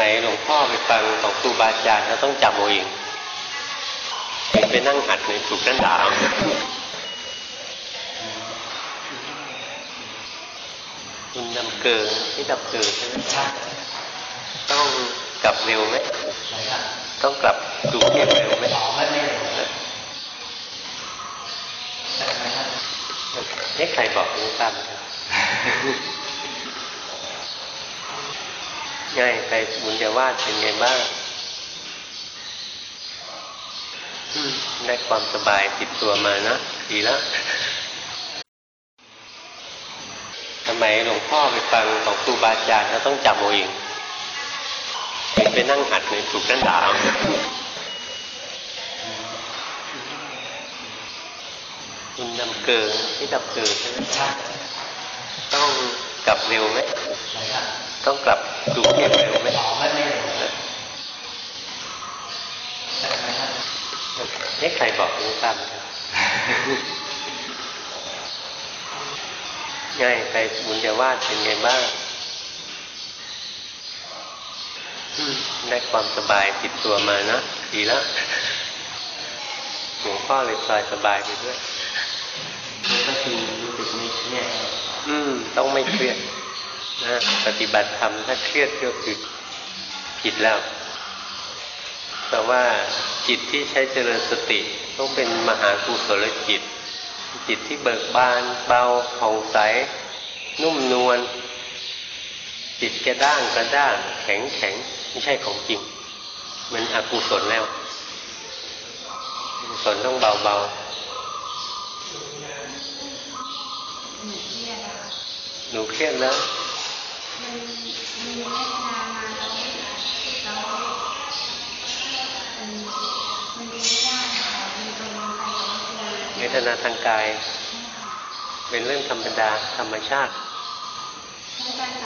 มัยหลวงพ่อไปฟังของครูบาอาจารย์แล้วต้องจำเอาเองไปนั่งหัดในถูกนั่นด่าคุณนำเกินที่ดับเกินใช่ไหมต้องกลับเร็วไหมต้องกลับดูเก็บเร็วไหมนี่ใครบอกคุณตั้ม ไงไปบุญญาวาดเป็นไงบ้างได้ความสบายติดตัวมานะดีแล้วทำไมหลวงพ่อไปฟังของครูบาอาจารย์แล้วต้องจำเอาเองไปนั่งหัดในถูกนั่นด่าคุณนำเกินที่ดับเกินใช่ไหมต้องกลับเร็วไหม ต้องกลับดูเก็บเร็วไหมนี่ใครบอกคุณตั้มไงไปบุญญาวาดเป็นไงบ้างได้ความสบายติดตัวมานะดีแล้วหลวงพ่อเลยสบายสบายไปด้วยก็คือรู้สึกไม่เครียดอืม ต้องไม่เครียด นะปฏิบัติธรรมถ้าเครียดก็คือผิดแล้วแต่ว่าจิตที่ใช้เจริญสติต้องเป็นมหากุศลจิต จิตที่เบิกบานเบาผ่องใส นุ่มนวลจิตกระด้างกระด้าง แข็งแข็งไม่ใช่ของจริง มันอกุศลแล้วกุศลต้องเบาเบาหนูเครียดแล้ว เวทนาทางกาย เป็นเรื่องธรรมดาธรรมชาติอาจารย์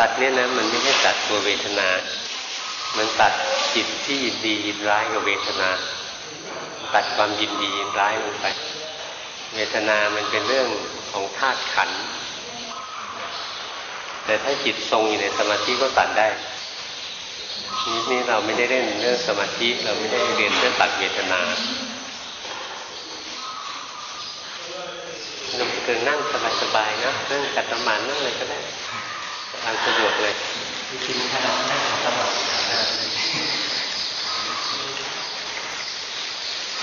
ตัดเนี่ยนะมันไม่ใช่ตัดตัวเวทนา มันตัดจิตที่ยินดียินร้ายกับเวทนา ตัดความยินดียินร้ายลงไป เวทนามันเป็นเรื่องของธาตุขัน แต่ถ้าจิตทรงอยู่ในสมาธิก็ตัดได้นี้นี้เราไม่ได้เล่นเรื่องสมาธิเราไม่ได้เรียนเรื่องตัดเวทนาเราเกินนั่งสบายๆนะนั่งกัดสมานนั่งเลยก็ได้ ทางสะดวกเลยจริงๆถ้าเรานั่งสมาธิ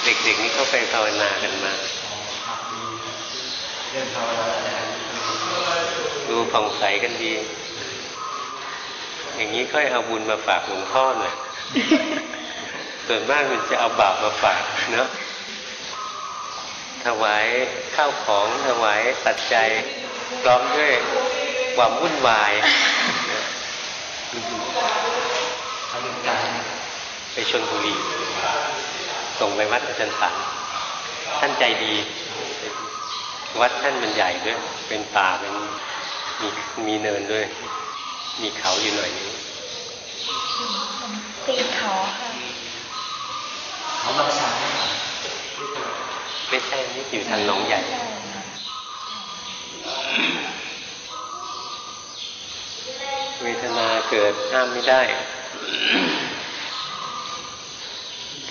เด็กๆนี่เขาไปภาวนากันมาเรื่องภาวนาดูผ่องใสกันดี อย่างนี้ค่อยเอาบุญมาฝากหลวงพ่อหน่อยส่วนมากมันจะเอาบาปมาฝากเนาะถวายข้าวของถวายปัจจัยพร้อมด้วย ความวุ่นวายไปชนบุรีส่งไปวัดอาจารย์สันท่านใจดี วัดท่านมันใหญ่ด้วย เป็นป่าเป็นมีมีเนินด้วย มีเขาอยู่หน่อยนึงปีนเขาค่ะเขาบางสาไม่ใช่นี่อยู่ทางหนองใหญ่ เวทนาเกิดห้ามไม่ได้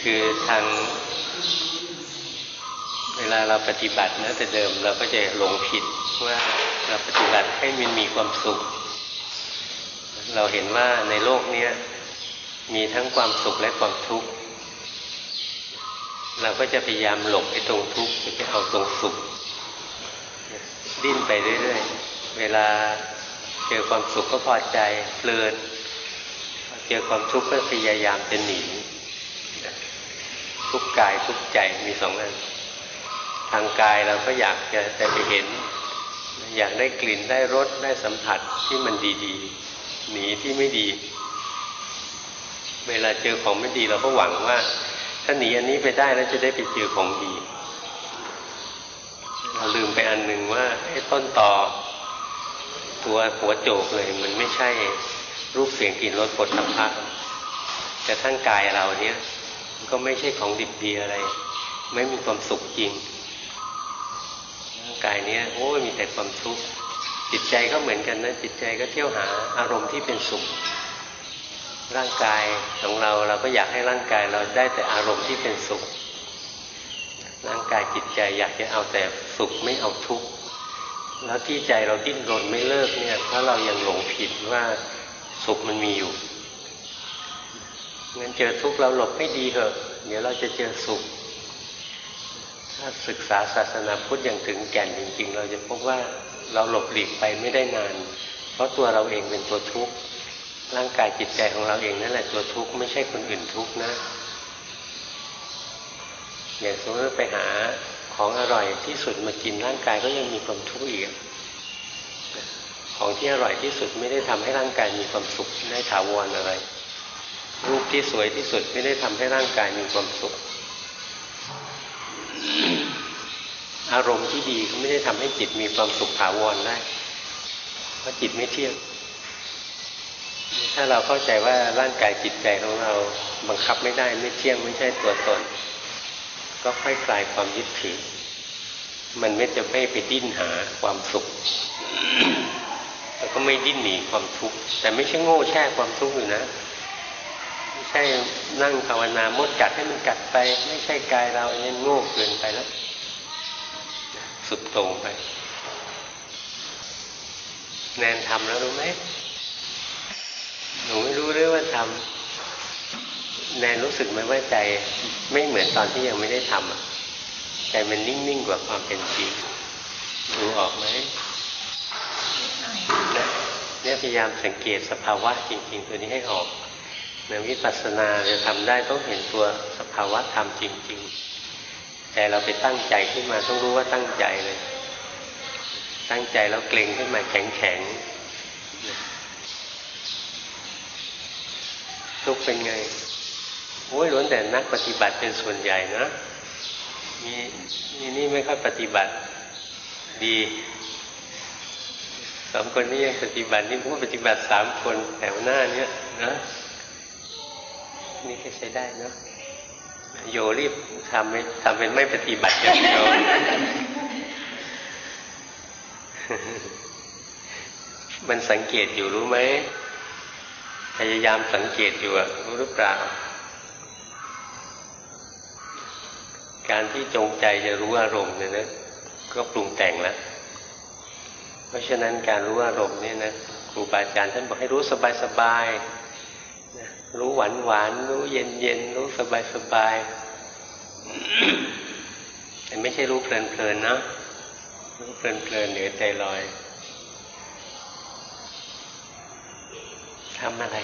คือทาง เวลาเราปฏิบัตินะแต่เดิมเราก็จะหลงผิดว่าเราปฏิบัติให้มันมีความสุข เราเห็นว่าในโลกนี้มีทั้งความสุขและความทุกข์ เราก็จะพยายามหลบไอ้ตรงทุกข์ไปเอาตรงสุข ดิ้นไปเรื่อยๆ เวลา เจอความสุขก็พอใจเพลินเจอความทุกข์ก็พยายามจะหนีทุกกายทุกใจมีสองอันทางกายเราก็อยากจะแต่ไปเห็น อยากได้กลิ่นได้รสได้สัมผัสที่มันดีๆ หนีที่ไม่ดี เวลาเจอของไม่ดีเราก็หวังว่า ถ้าหนีอันนี้ไปได้แล้วจะได้ไปเจอของดี เราลืมไปอันหนึ่งว่าต้นต่อ ตัวหัวโจกเลย มันไม่ใช่รูปเสียงกลิ่นรสผลสัมผัสแต่ทั้งกายเราเนี้ยก็ไม่ใช่ของดิบดีอะไร ไม่มีความสุขจริงร่างกายเนี้ยโอ้ยมีแต่ความทุกข์จิตใจก็เหมือนกันนะจิตใจก็เที่ยวหาอารมณ์ที่เป็นสุข ร่างกายของเราเราก็อยากให้ร่างกายเราได้แต่อารมณ์ที่เป็นสุข ร่างกายจิตใจอยากจะเอาแต่สุขไม่เอาทุกข์ แล้วที่ใจเราดิ้นรนไม่เลิกเนี่ยเพราะเรายังหลงผิดว่าสุขมันมีอยู่งั้นเจอทุกข์เราหลบไม่ดีเหอะ เดี๋ยวเราจะเจอสุข ถ้าศึกษาศาสนาพุทธอย่างถึงแก่นจริง ๆ เราจะพบว่าเราหลบหลีกไปไม่ได้นาน เพราะตัวเราเองเป็นตัวทุกข์ร่างกายจิตใจของเราเองนั่นแหละตัวทุกข์ไม่ใช่คนอื่นทุกข์นะอย่างสมมติไปหา ของอร่อยที่สุดมากินร่างกายก็ยังมีความทุกข์อีกของที่อร่อยที่สุดไม่ได้ทำให้ร่างกายมีความสุขได้ถาวรอะไร รูปที่สวยที่สุดไม่ได้ทำให้ร่างกายมีความสุข อารมณ์ที่ดีก็ไม่ได้ทำให้จิตมีความสุขถาวรได้ เพราะจิตไม่เที่ยงถ้าเราเข้าใจว่าร่างกายจิตใจของเราบังคับไม่ได้ไม่เที่ยงไม่ใช่ตัวตน ก็ค่อยคลายความยึดถือ มันไม่จะไม่ไปดิ้นหาความสุขแล้วก็ไม่ดิ้นหนีความทุกข์แต่ไม่ใช่โง่แช่ความทุกข์อยู่นะไม่ใช่นั่งภาวนามดกัดให้มันกัดไป ไม่ใช่กายเราอันนี้โง่เกินไปแล้ว สุดโต่งไปแนนทำแล้วรู้ไหมหนูไม่รู้ด้วยว่าทำ แนนรู้สึกไหมว่าใจไม่เหมือนตอนที่ยังไม่ได้ทำอะใจมันนิ่งๆกว่าความเป็นจริงดูออกไหมเนี่ยพยายามสังเกตสภาวะจริง ๆ ตัวนี้ให้ออกในวิปัสสนาจะทำได้ต้องเห็นตัวสภาวะธรรมจริง ๆ แต่เราไปตั้งใจขึ้นมาต้องรู้ว่าตั้งใจเลย ตั้งใจแล้วเกรงขึ้นมาแข็งๆทุกเป็นไง โอ้ยล้วนแต่นักปฏิบัติเป็นส่วนใหญ่นะมีนี่นี่ไม่ค่อยปฏิบัติดีสองคนนี้ยังปฏิบัตินี่ผู้ปฏิบัติสามคนแถวหน้าเนี้ยนะนี่ก็ใช้ได้เนาะโยรีบทำไม่ทำเป็นไม่ปฏิบัติอย่างเดียวมันสังเกตอยู่รู้ไหมพยายามสังเกตอยู่รู้หรือเปล่า การที่จงใจจะรู้อารมณ์เนี่ยนะก็ปรุงแต่งแล้วเพราะฉะนั้นการรู้อารมณ์เนี่ยนะครูบาอาจารย์ท่านบอกให้รู้สบายสบายรู้หวานหวานรู้เย็นเย็นรู้สบายสบายแต่ไม่ใช่รู้เพลินเพลินนะรู้เพลินเพลินเหนือใจลอยทำอะไร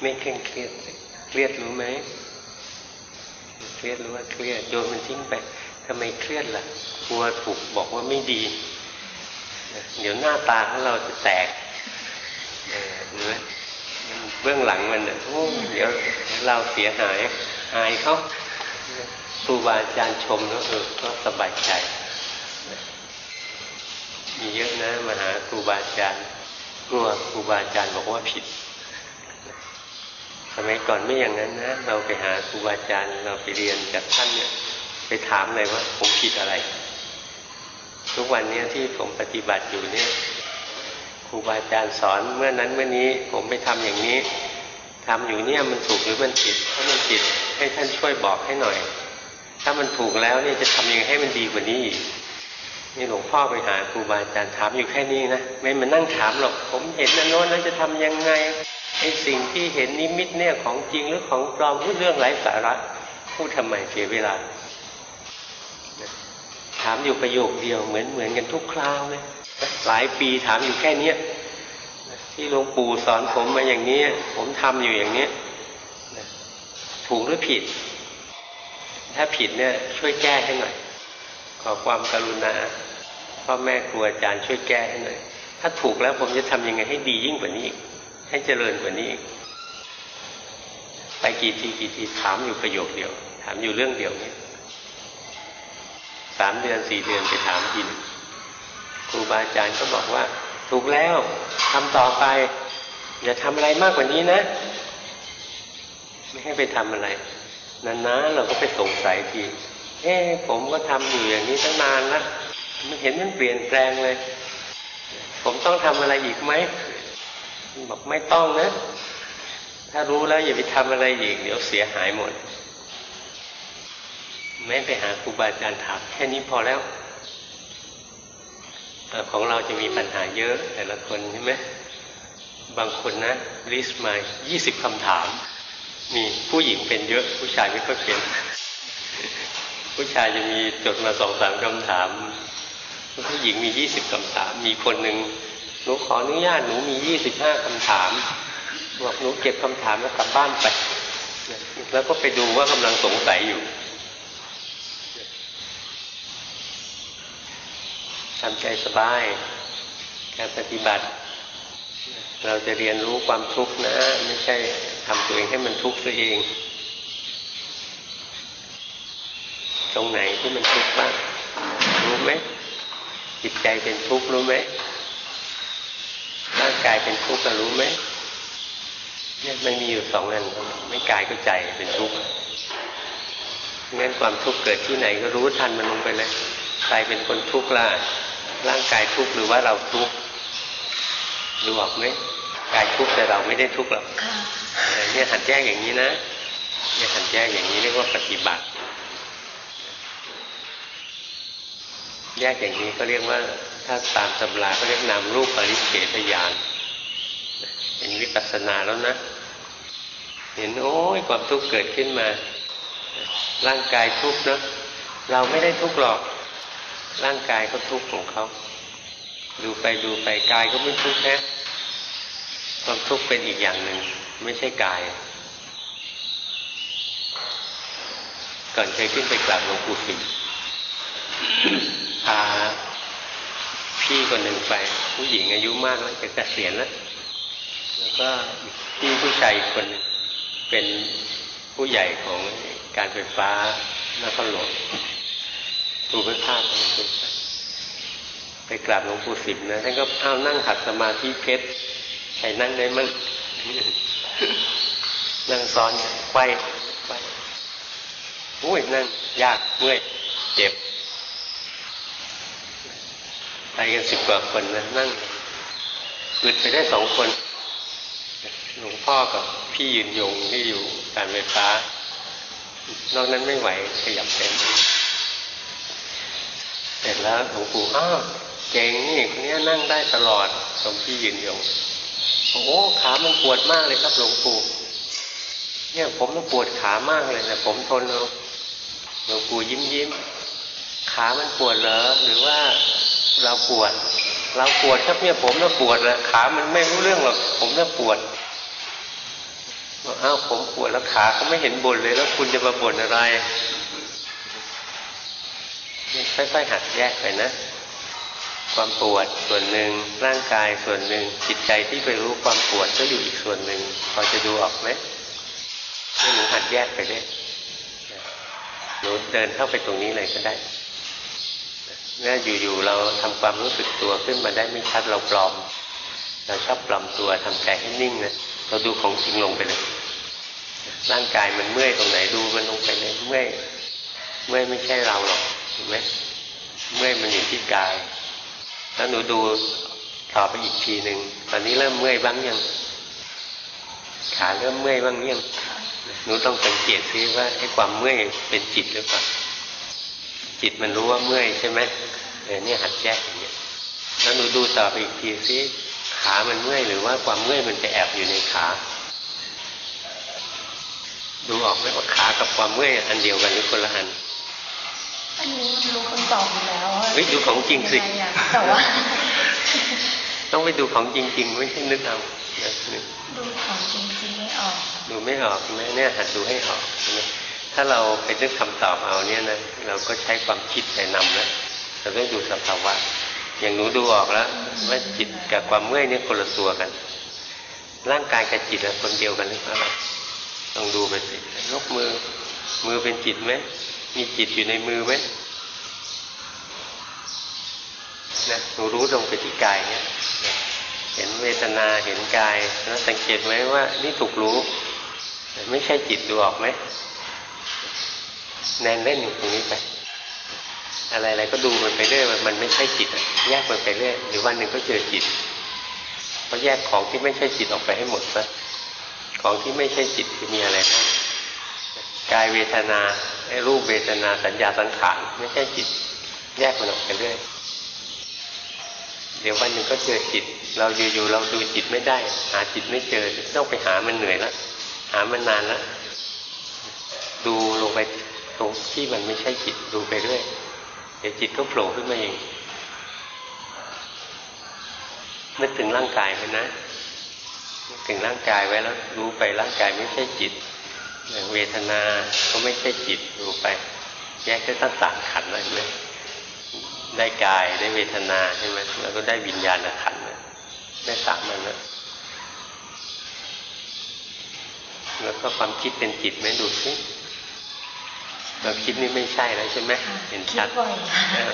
ไม่เคร่งเครียดเครียดรู้ไหมเครียดรู้ว่าเครียดโยนมันทิ้งไปทำไมเครียดล่ะกลัวถูกบอกว่าไม่ดีเดี๋ยวหน้าตาของเราจะแตกเห็นไหมเบื้องหลังมันโอ้เดี๋ยวเราเสียหายอายเขาครูบาอาจารย์ชมแล้วเออก็สบายใจ มีเยอะนะมาหาครูบาอาจารย์กลัวครูบาอาจารย์บอกว่าผิด สมัยก่อนไม่อย่างนั้นนะ เราไปหาครูบาอาจารย์เราไปเรียนจากท่านเนี่ย ไปถามเลยว่า ผมผิดอะไร ทุกวันนี้ที่ผมปฏิบัติอยู่เนี่ยครูบาอาจารย์สอนเมื่อนั้นเมื่อนี้ผมไปทำอย่างนี้ทำอยู่เนี่ยมันถูกหรือมันผิดถ้ามันผิดให้ท่านช่วยบอกให้หน่อย ถ้ามันถูกแล้วเนี่ยจะทำยังไงให้มันดีกว่านี้อีกนี่หลวงพ่อไปหาครูบาอาจารย์ถามอยู่แค่นี้นะไม่มานั่งถามหรอกผมเห็นนั่นโน้นแล้วจะทำยังไง ไอ้สิ่งที่เห็นนิมิตเนี่ยของจริงหรือของปลอมพูดเรื่องไร้สาระพูดทำไมเสียเวลา ถามอยู่ประโยคเดียวเหมือนเหมือนกันทุกคราวเลยหลายปีถามอยู่แค่เนี้ยที่หลวงปู่สอนผมมาอย่างนี้ ผมทำอยู่อย่างนี้ถูกหรือผิด ถ้าผิดเนี่ยช่วยแก้ให้หน่อย ขอความกรุณาพ่อแม่ครูอาจารย์ช่วยแก้ให้หน่อย ถ้าถูกแล้วผมจะทำยังไงให้ดียิ่งกว่านี้อีก ให้เจริญกว่านี้ ไปกี่ทีกี่ทีถามอยู่ประโยคเดียว ถามอยู่เรื่องเดียวนี้สามเดือนสี่เดือนไปถามทีนครูบาอาจารย์ก็บอกว่า ถูกแล้วทำต่อไป อย่าทำอะไรมากกว่านี้นะ ไม่ให้ไปทำอะไรนานๆเราก็ไปสงสัยทีเอ๊ผมก็ทำอยู่อย่างนี้ตั้งนานแล้วไม่เห็นมันเปลี่ยนแปลงเลย ผมต้องทำอะไรอีกไหม บอกไม่ต้องนะ ถ้ารู้แล้วอย่าไปทำอะไรอีก เดี๋ยวเสียหายหมดแม้ไปหาครูบาอาจารย์ถามแค่นี้พอแล้วของเราจะมีปัญหาเยอะ แต่ละคนใช่ไหมบางคนนะลิสต์มายี่สิบคำถาม มีผู้หญิงเป็นเยอะ ผู้ชายไม่ค่อยเป็น ผู้ชายจะมีจดมาสองสามคำถาม ผู้หญิงมียี่สิบคำถาม มีคนหนึ่ง หนูขออนุญาตหนูมียี่สิบห้าคำถามบอกหนูเก็บคำถามแล้วกลับบ้านไปแล้วก็ไปดูว่ากำลังสงสัยอยู่ทำใจสบาย การปฏิบัติ เราจะเรียนรู้ความทุกข์นะ ไม่ใช่ทำตัวเองให้มันทุกข์ตัวเอง ตรงไหนที่มันทุกข์บ้างรู้ไหมจิตใจเป็นทุกข์รู้ไหม ร่างกายเป็นทุกข์รู้ไหมเนี่ยมันมีอยู่สองอันไม่กายก็ใจเป็นทุกข์งั้นความทุกข์เกิดที่ไหนก็รู้ทันมันลงไปเลยใครเป็นคนทุกข์ล่ะร่างกายทุกข์หรือว่าเราทุกข์รู้ออกไหมกายทุกข์แต่เราไม่ได้ทุกข์หรอกเนี่ยหัดแยกอย่างนี้นะเนี่ยหัดแยกอย่างนี้เรียกว่าปฏิบัติ แยกอย่างนี้ก็เรียกว่า ถ้าตามตำราก็เรียกนามรูปปริเฉทญาณเป็นวิปัสสนาแล้วนะ เห็นโอ้ยความทุกข์เกิดขึ้นมา ร่างกายทุกข์นะเราไม่ได้ทุกข์หรอก ร่างกายก็ทุกข์ของเขา ดูไปดูไปกายก็ไม่ทุกข์แค่ความทุกข์เป็นอีกอย่างหนึ่งไม่ใช่กาย ก่อนเคยขึ้นไปกราบหลวงปู่ฝิ่นพา พี่คนหนึ่งไป ผู้หญิงอายุมากแล้วจะเกษียณแล้วแล้วก็พี่ผู้ชายคนหนึ่งเป็นผู้ใหญ่ของการไฟฟ้านครหลวงดูไปภาพไปกราบหลวงปู่สิบนะท่านก็เอานั่งขัดสมาธิเพชรใครนั่งได้มั้งนั่งซ้อนไขว้ไขว้อุ้ยนั่งยากเมื่อยเจ็บ ไปกันสิบกว่าคนนะนั่งอึดไปได้สองคน หลวงพ่อกับพี่ยืนยงที่อยู่การไฟฟ้า นอกนั้นไม่ไหวขยับเป็นเสร็จแล้วหลวงปู่อ้าวเก่งนี่คนนี้นั่งได้ตลอดสมพี่ยืนยงโอ้ขามันปวดมากเลยครับหลวงปู่เนี่ยผมมันปวดขามากเลยแต่ผมทนเอาหลวงปู่ยิ้มยิ้มขามันปวดเหรอหรือว่า เราปวด เราปวดครับเนี่ยผมน่ะปวดแหละขามันไม่รู้เรื่องหรอกผมน่ะปวดอ้าวผมปวดแล้วขาเขาไม่เห็นบ่นเลย แล้วคุณจะมาบ่นอะไรค่อยๆหัดแยกไปนะ ความปวดส่วนหนึ่งร่างกายส่วนหนึ่งจิตใจที่ไปรู้ความปวดก็อยู่อีกส่วนหนึ่งพอจะดูออกไหมให้หนูหัดแยกไปได้หนูเดินเข้าไปตรงนี้เลยก็ได้ เนี่ยอยู่ๆเราทำความรู้สึกตัวขึ้นมาได้ไม่ชัดเราปลอม เราชอบปลอมตัวทำใจให้นิ่งนะเราดูของจริงลงไปเลยร่างกายมันเมื่อยตรงไหนดูมันลงไปเลยเมื่อยเมื่อยไม่ใช่เราหรอกเห็นไหมเมื่อยมันอยู่ที่กาย แล้วหนูดูต่อไปอีกทีหนึ่งตอนนี้เริ่มเมื่อยบ้างยังขาเริ่มเมื่อยบ้างยังหนูต้องสังเกตซิว่าไอ้ความเมื่อยเป็นจิตหรือเปล่า จิตมันรู้ว่าเมื่อยใช่ไหมเออเนี่ยหัดแยกอย่างเงี้ยแล้วหนูดูต่อไปอีกทีซิขามันเมื่อยหรือว่าความเมื่อยมันจะแอบอยู่ในขา ดูออกไหมว่าขากับความเมื่อยอันเดียวกันหรือคนละอันอันนี้รู้คำตอบอยู่แล้วเฮ้ยดูของจริงสิยังไอะแต่ว่า ต้องไปดูของจริงๆไม่ใช่นึกเอานะนึกดูของจริงๆไม่ออก ดูไม่ออกใช่ไหมเนี่ยหัดดูให้ออกใช่ไหม ถ้าเราไปนึกคำตอบเอาเนี่ยนะเราก็ใช้ความคิดไปนำนะเราต้องดูสภาวะ อย่างหนูดูออกแล้วว่าจิตกับความเมื่อยเนี่ยคนละตัวกัน ร่างกายกับจิตเป็นคนเดียวกันหรือเปล่าต้องดูไปสิยกมือมือเป็นจิตไหมมีจิตอยู่ในมือไหมนะหนูรู้ลงไปที่กายเนี่ยเห็นเวทนาเห็นกายแล้วสังเกตไหมว่านี่ถูกรู้ ไม่ใช่จิตดูออกไหม แนนเล่นอยู่ตรงนี้ไปอะไรๆก็ดูมันไปเรื่อยมันไม่ใช่จิตแยกมันไปเรื่อยหรือวันหนึ่งก็เจอจิตก็แยกของที่ไม่ใช่จิตออกไปให้หมดซะของที่ไม่ใช่จิตคือมีอะไรบ้างกายเวทนาไอ้รูปเวทนาสัญญาสังขารไม่ใช่จิต แยกมันออกไปเรื่อยเดี๋ยววันหนึ่งก็เจอจิต เราอยู่ๆเราดูจิตไม่ได้ หาจิตไม่เจอต้องไปหามันเหนื่อยแล้วหามันนานแล้วดูลงไป ตรงที่มันไม่ใช่จิตดูไปเรื่อยเดี๋ยวจิตก็โผล่ขึ้นมาเองนึกถึงร่างกายไปนะนึกถึงร่างกายไว้แล้วรู้ไปร่างกายไม่ใช่จิตเวทนาก็ไม่ใช่จิตดูไป แยกได้ตั้งสามขันเลยไหมได้กายได้เวทนาใช่ไหมแล้วก็ได้วิญญาณขันได้สามมันนะแล้วก็ความคิดเป็นจิตไหมดูซิ เราคิดนี่ไม่ใช่แล้วใช่ไหมเห็นชัด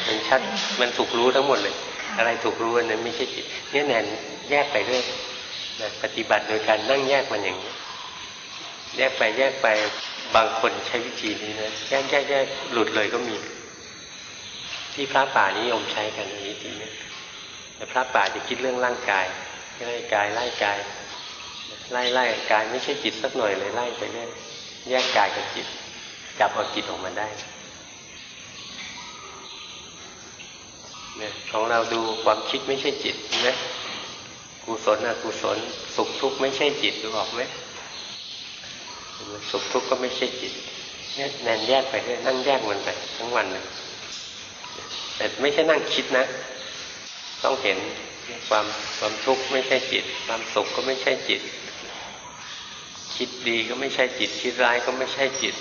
เห็นชัดมันถูกรู้ทั้งหมดเลย อะไรถูกรู้อันนั้นไม่ใช่จิตเนี่ยแนนแยกไปเรื่อยนะปฏิบัติโดยการนั่งแยกมันอย่างนี้แยกไปแยกไปบางคนใช้วิธีนี้นะแยกแยกแยกหลุดเลยก็มี ที่พระป่านิยมใช้กันวิธีนี้แต่พระป่าจะคิดเรื่องร่างกายไล่กายไล่กายไล่ไล่กายไม่ใช่จิตสักหน่อยเลยไล่ไปเรื่อยแยกกายกับจิต จับเอาจิตออกมาได้เนี่ยของเราดูความคิดไม่ใช่จิตนะกุศลอกุศล สุขทุกข์ไม่ใช่จิตดูออกไหมสุขทุกข์ก็ไม่ใช่จิตเนี่ยแนนแยกไปเรื่อยนั่งแยกมันไปทั้งวันเลยแต่ไม่ใช่นั่งคิดนะ ต้องเห็นความความทุกข์ไม่ใช่จิต ความสุขก็ไม่ใช่จิต คิดดีก็ไม่ใช่จิต คิดร้ายก็ไม่ใช่จิต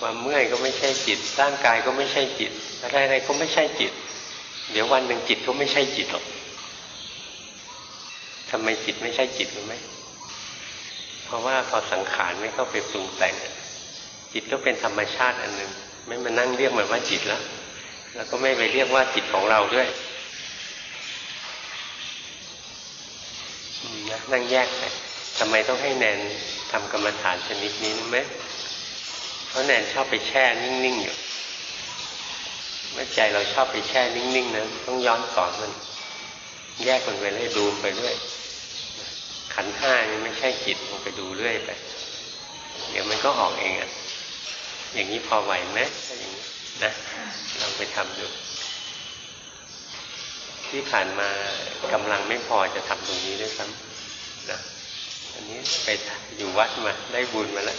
ความเมื่อยก็ไม่ใช่จิต ร่างกายก็ไม่ใช่จิต อะไรอะไรก็ไม่ใช่จิต เดี๋ยววันหนึ่งจิตก็ไม่ใช่จิตหรอกทำไมจิตไม่ใช่จิตรู้ไหมเพราะว่าพอสังขารไม่เข้าไปปรุงแต่ง จิตก็เป็นธรรมชาติอันหนึ่งไม่มานั่งเรียกมันว่าจิตแล้ว แล้วก็ไม่ไปเรียกว่าจิตของเราด้วยนะนั่งแยกไปทำไมต้องให้แนนทำกรรมฐานชนิดนี้รู้ไหม ราะแนนชอบไปแช่นิ่งๆอยู่เมื่อใจเราชอบไปแช่นิ่งๆนะต้องย้อนสอนมัน แยกมันไปเรื่อยดูไปเรื่อยขันห้านี่ไม่ใช่จิตลงไปดูเรื่อยไป เดี๋ยวมันก็ออกเองอะ่ะ อย่างนี้พอไหวไหมอย่างนี้นะลองไปทำดูที่ผ่านมากำลังไม่พอจะทำตรงนี้ด้วยซ้ำนะอันนี้ไปอยู่วัดมาได้บุญมาแล้ว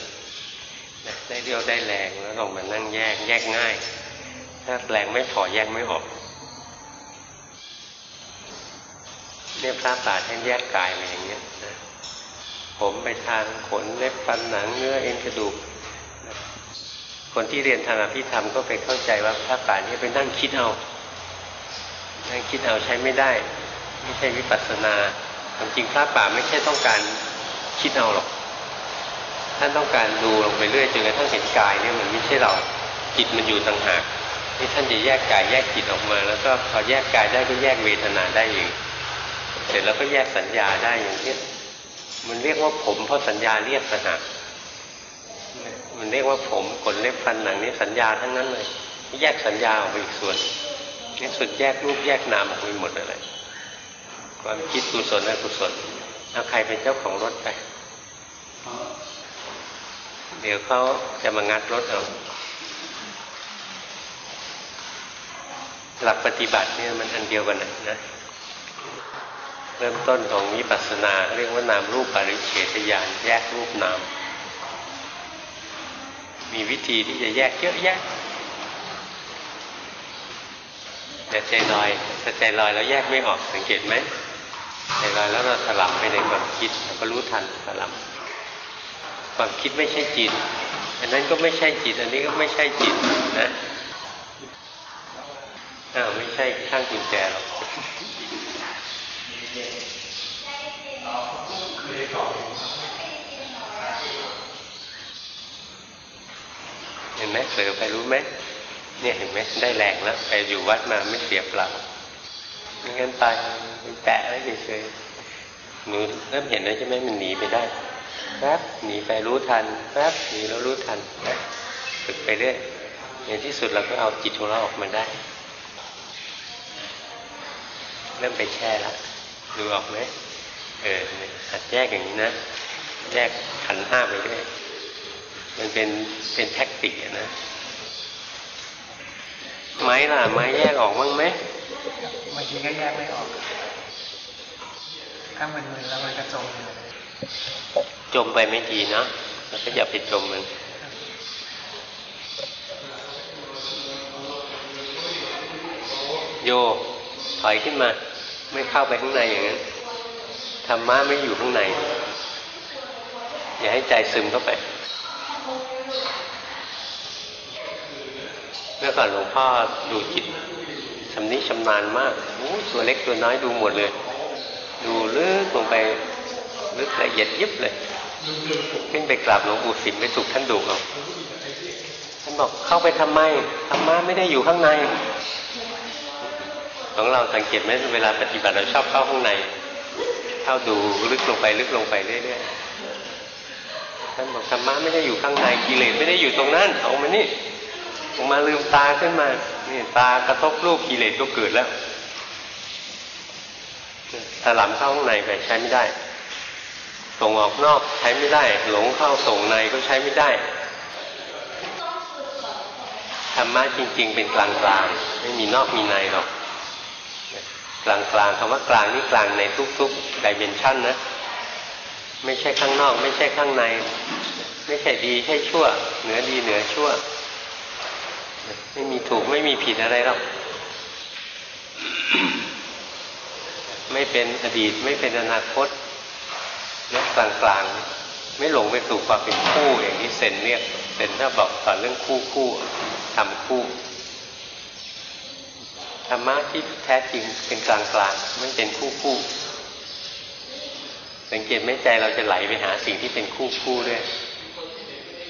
ได้เรียวได้แรงแล้วลงมานั่งแยกแยกง่าย ถ้าแรงไม่พอแยกไม่ออกเนี่ยพระป่าท่านแยกกายมาอย่างเงี้ยนะผมไปทางขนเล็บฟันหนังเนื้อเอ็นกระดูก คนที่เรียนทางอภิธรรมก็ไปเข้าใจว่าพระป่านี่ไปนั่งคิดเอานั่งคิดเอาใช้ไม่ได้ ไม่ใช่วิปัสสนาความจริงพระป่าไม่ใช่ต้องการคิดเอาหรอก ท่านต้องการดูลงไปเรื่อยจนกระทั่งเห็นกายเนี่ยมันไม่ใช่เราจิตมันอยู่ต่างหากนี่ท่านจะแยกกายแยกจิตออกมา แล้วก็พอแยกกายได้ก็แยกเวทนาได้เองเสร็จแล้วก็แยกสัญญาได้อย่างนี้มันเรียกว่าผมเพราะสัญญาเรียกสหามันเรียกว่าผมขนเล็บฟันหนังนี่สัญญาทั้งนั้นเลย แยกสัญญาออกไปอีกส่วนนี่สุดแยกรูปแยกนามออกไปหมดเลยความคิดกุศลอกุศลเอาใครเป็นเจ้าของรถไป เดี๋ยวเขาจะมางัดรถเอาหลักปฏิบัติเนี่ยมันอันเดียวกันนะเริ่มต้นของวิปัสสนาเรียกว่านามรูปปริเฉทญาณแยกรูปนาม มีวิธีที่จะแยกเยอะแยะแต่ใจลอยแต่ใจลอยแล้วแยกไม่ออกสังเกตไหมใจลอยแล้วเราถลับไปในความคิดเราก็รู้ทันถลับ ความคิดไม่ใช่จิต อันนั้นก็ไม่ใช่จิต อันนี้ก็ไม่ใช่จิตนะอ้าวไม่ใช่ข้างกุญแจหรอกเห็นไหมเสือไปรู้ไหมเนี่ยเห็นไหมได้แรงแล้วไปอยู่วัดมาไม่เสียเปล่าไม่งั้นตายแปะไว้เฉยๆหนูเริ่มเห็นแล้วใช่ไหมมันหนีไปได้ แป๊บหนีไปรู้ทันแป๊บหนีแล้วรู้ทันฝึกไปเรื่อยในที่สุดเราก็เอาจิตของเราออกมาได้ เริ่มไปแช่แล้วดูออกไหมเออหัดแยกอย่างนี้นะแยกขันห้าไปด้วยมันเป็นเป็นแท็กติกนะไม้ล่ะไม้แยกออกบ้างไหมบางทีก็แยกไม่ออก ถ้ามันมึนแล้วมันก็จมอยู่ จมไปไม่ดีนะแล้วก็อย่าไปจมมันโยถอยขึ้นมา ไม่เข้าไปข้างในอย่างนั้นธรรมะไม่อยู่ข้างใน อย่าให้ใจซึมเข้าไป เมื่อก่อนหลวงพ่อดูจิตชำนิชำนาญมากโอ้ตัวเล็กตัวน้อยดูหมดเลย ดูลึกลงไป ลึกละเอียดยิบเลยขึ้นไปกราบหลวงปู่สิมไปถูกท่านดุเอาท่านบอกเข้าไปทำไมธรรมะไม่ได้อยู่ข้างใน ของเราสังเกตไหมเวลาปฏิบัติเราชอบเข้าข้างใน เข้าดูลึกลงไปลึกลงไปเรื่อยๆท่านบอกธรรมะไม่ได้อยู่ข้างในกิเลสไม่ได้อยู่ตรงนั้นออกมานี่ออกมาลืมตาขึ้นมานี่ตากระทบรูปกิเลสก็เกิดแล้วถลำเข้าข้างในไปใช้ไม่ได้ ส่งออกนอกใช้ไม่ได้ หลงเข้าส่งในก็ใช้ไม่ได้ธรรมะจริง ๆ เป็นกลางๆไม่มีนอกมีในหรอกกลางๆคำว่ากลางนี่กลางในทุกๆดิเมนชันนะ ไม่ใช่ข้างนอก ไม่ใช่ข้างใน ไม่ใช่ดีใช่ชั่ว เหนือดีเหนือชั่ว ไม่มีถูกไม่มีผิดอะไรหรอกไม่เป็นอดีตไม่เป็นอนาคต นะกลางกลางๆ ไม่หลงไปสู่ความเป็นคู่อย่างที่เซนเรียกเซนถ้าบอกสอนเรื่องคู่คู่ทำคู่ธรรมะที่แท้จริงเป็นกลางกลางๆไม่เป็นคู่คู่สังเกตไม่ใจเราจะไหลไปหาสิ่งที่เป็นคู่คู่ด้วย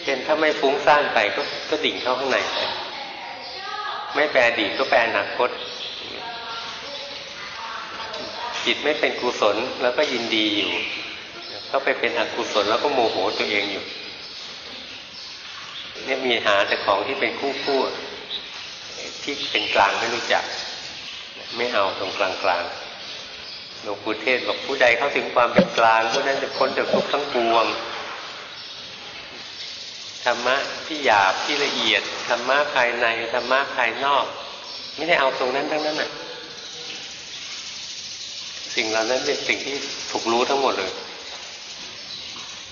เช่นถ้าไม่ฟุ้งซ่านไปก็ก็ดิ่งเข้าข้างในไปไม่แปลอดีก็แปลอนาคต จิตไม่เป็นกุศลแล้วก็ยินดีอยู่ ก็ไปเป็นอกุศลแล้วก็โมโหตัวเองอยู่ เนี่ยมีหาแต่ของที่เป็นคู่คู่ที่เป็นกลางไม่รู้จัก ไม่เอาตรงกลางกลางหลวงปู่เทศบอกผู้ใดเข้าถึงความเป็นกลางผู้นั้นจะพ้นจากทุกข์ทั้งปวงธรรมะที่หยาบที่ละเอียดธรรมะภายในธรรมะภายนอก ไม่ได้เอาตรงนั้นทั้งนั้นน่ะ สิ่งเหล่านั้นเป็นสิ่งที่ถูกรู้ทั้งหมดเลย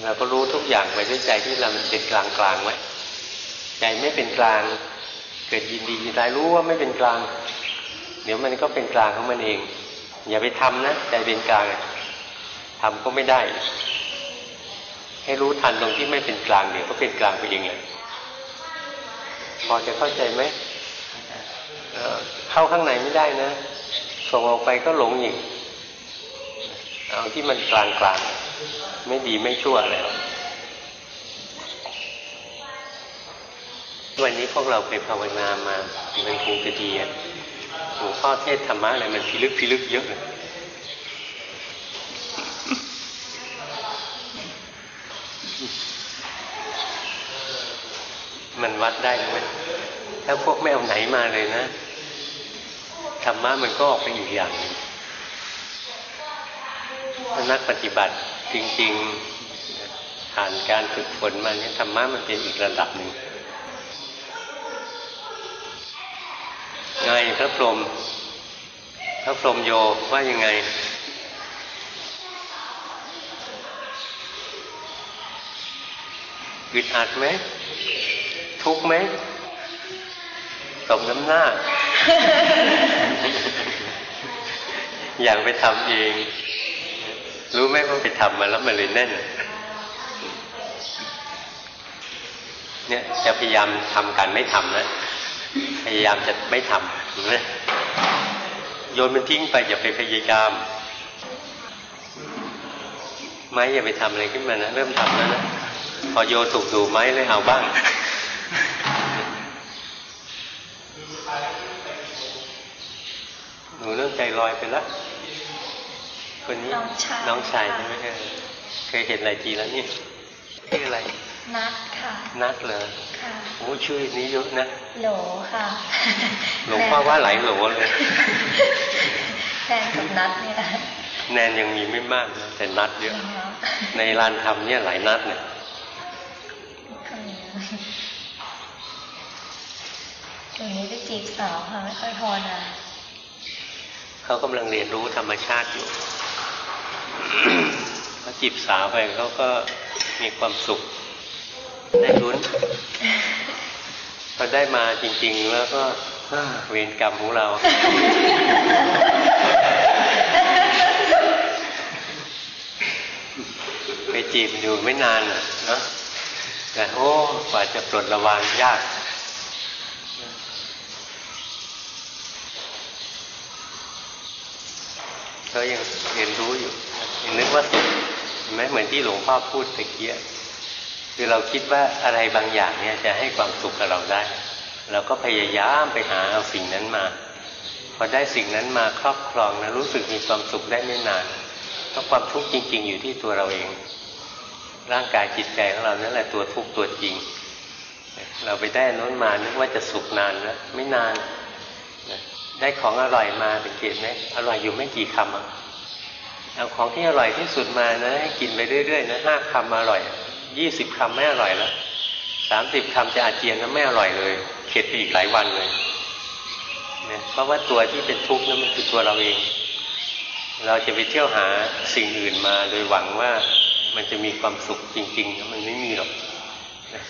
เราก็รู้ทุกอย่างไปด้วยใจที่เราเป็นกลางกลางไว้ใจไม่เป็นกลาง เกิดยินดียินร้ายรู้ว่าไม่เป็นกลาง เดี๋ยวมันก็เป็นกลางของมันเอง อย่าไปทำนะใจเป็นกลางทำก็ไม่ได้ ให้รู้ทันตรงที่ไม่เป็นกลางเดี๋ยวก็เป็นกลางไปเองเลยพอจะเข้าใจไหมเเข้าข้างในไม่ได้นะ ส่งออกไปก็หลงอีกเอาที่มันกลางกลาง ไม่ดีไม่ชั่วแล้ว วันนี้พวกเราไปภาวนามามันคงจะดีอะหลวงพ่อเทศธรรมะอะไรมันพิลึกพิลึกเยอะเลยมันวัดได้ไหมถ้าพวกไม่เอาไหนมาเลยนะธรรมะมันก็ออกไปอีกอย่างนึงนักปฏิบัติ จริงๆผ่านการฝึกฝนมาเนี่ยธรรมะมันเป็นอีกระดับหนึ่งไงพระพรหมพระพรหมโยว่ายังไงอึดอัดไหม ทุกข์ไหมสมน้ำหน้า อยากไปทำเอง รู้ไหมว่าไปทำมาแล้วมันเลยแน่น เนี่ยจะพยายามทำกันไม่ทำนะพยายามจะไม่ทำนะโยนมันทิ้งไปอย่าไปพยายามไม้อย่าไปทำอะไรขึ้นมานะเริ่มทำแล้วนะพอโยนถูกดูไม้เลยเอาบ้างมนูเริ่มใจลอยไปแล้ว คนนี้น้องชายน้องชายใช่ไหมเออเคยเห็นหลายทีแล้วนี่ชื่ออะไร นัดค่ะ นัดเหรอค่ะโอ้ชื่อนี้เยอะนะโหลค่ะ หลวงพ่อว่าหลายโหลเลยแฟนกับนัดเนี่ยแนนยังมีไม่มากนะแต่นัดเยอะนะคะในลานธรรมเนี่ยหลายนัดเนี่ยอืมเดี๋ยวนี้ไปจีบสาวค่ะไม่ค่อยพอนะเขากำลังเรียนรู้ธรรมชาติอยู่ เขาจีบสาวไปเขาก็มีความสุขได้ลุ้นพอได้มาจริง ๆ แล้วก็เวรกรรมของเรา ไปจีบอยู่ไม่นานนะเนอะแต่โอ้กว่าจะปลดระวางยากเขายังเรียนรู้อยู่ ยังนึกว่าสุขเห็นไหมเหมือนที่หลวงพ่อพูดตะเกียคือเราคิดว่าอะไรบางอย่างเนี่ยจะให้ความสุขกับเราได้ เราก็พยายามไปหาเอาสิ่งนั้นมา พอได้สิ่งนั้นมาครอบครองนะรู้สึกมีความสุขได้ไม่นานเพราะความทุกข์จริง ๆ อยู่ที่ตัวเราเอง ร่างกายจิตใจของเรานั่นแหละตัวทุกข์ตัวจริง เราไปได้นน้นมานึกว่าจะสุขนานนะไม่นานได้ของอร่อยมาเป็นเกตไหมอร่อยอยู่ไม่กี่คำอะ เอาของที่อร่อยที่สุดมานะให้กินไปเรื่อยๆนะห้าคำอร่อยยี่สิบคำไม่อร่อยแล้วสามสิบคำจะอาเจียนแล้วไม่อร่อยเลย เข็ดไปอีกหลายวันเลยเนี่ยเพราะว่าตัวที่เป็นทุกข์นั้นมันคือตัวเราเอง เราจะไปเที่ยวหาสิ่งอื่นมา โดยหวังว่ามันจะมีความสุขจริงๆมันไม่มีหรอกนะ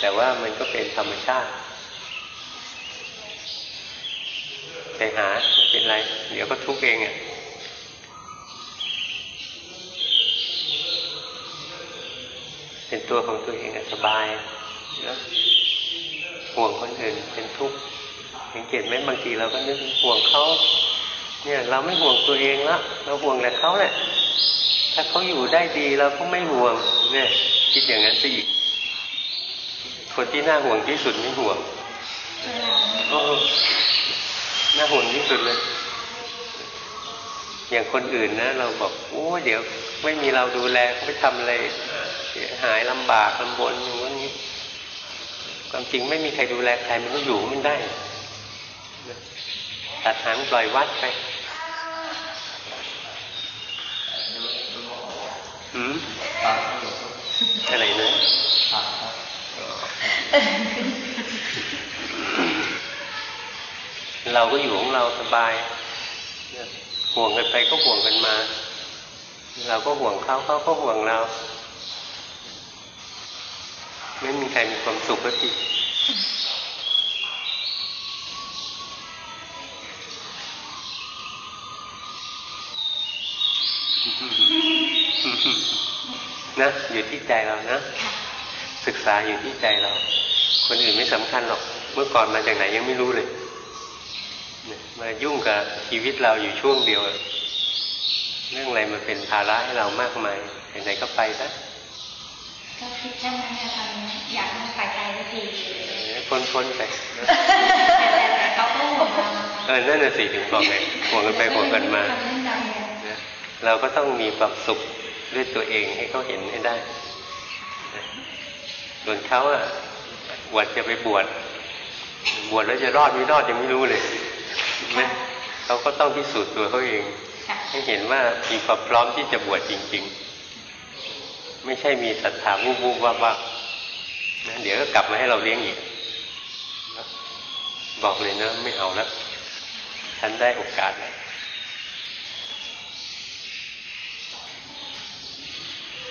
แต่ว่ามันก็เป็นธรรมชาติไปหาไม่เป็นไร เดี๋ยวก็ทุกข์เองอะ เป็นตัวของตัวเองอะสบายแล้วห่วงคนอื่นเป็นทุกข์สังเกตไหมบางทีเราก็นึกห่วงเขาเนี่ยเราไม่ห่วงตัวเองละเราห่วงแต่เขาแหละ ถ้าเขาอยู่ได้ดีเราก็ไม่ห่วงเนี่ยคิดอย่างนั้นซะอีก คนที่น่าห่วงที่สุดไม่ห่วงโอ้น่าห่วงที่สุดเลย อย่างคนอื่นนะ เราบอกโอ้เดี๋ยวไม่มีเราดูแลเขาไปทำอะไรเสีย หายลำบากลำบนอยู่ว่านี้ ความจริงไม่มีใครดูแลใครมันก็อยู่มันได้ตัดหางปล่อยวัดไปหืมออะไรนะปากครับเราก็อยู่ของเราสบายห่วงกันไปก็ห่วงกันมา เราก็ห่วงเขาเขาก็ห่วงเรา ไม่มีใครมีความสุขก็ทีนะอยู่ที่ใจเรานะ ศึกษาอยู่ที่ใจเรา คนอื่นไม่สำคัญหรอก เมื่อก่อนมาจากไหนยังไม่รู้เลย มายุ่งกับชีวิตเราอยู่ช่วงเดียว เรื่องอะไรมันเป็นภาระให้เรามากมายไหนๆก็ไปซะก็คิดจังเลยค่ะตอนนี้อยากให้ไปไกลสักที พ้นพ้นๆไปนะแต่เขาก็ห่วงเราเออนั่นน่ะสิถึงบอกไงห่วงกันไปห่วงกันมาทำเรื่องใดอะนะเราก็ต้องมีความสุขด้วยตัวเองให้เขาเห็นให้ได้นะส่วนเขาอะบวชจะไปบวชบวชแล้วจะรอดไม่รอดยังไม่รู้เลยนะเขาก็ต้องพิสูจน์ตัวเขาเองค่ะให้เห็นว่ามีความพร้อมที่จะบวชจริง ๆ ไม่ใช่มีศรัทธาวูบวูบว่าว่านะเดี๋ยวก็กลับมาให้เราเลี้ยงอีกนะ บอกเลยนะไม่เอาแล้วฉันได้โอกาสแล้ว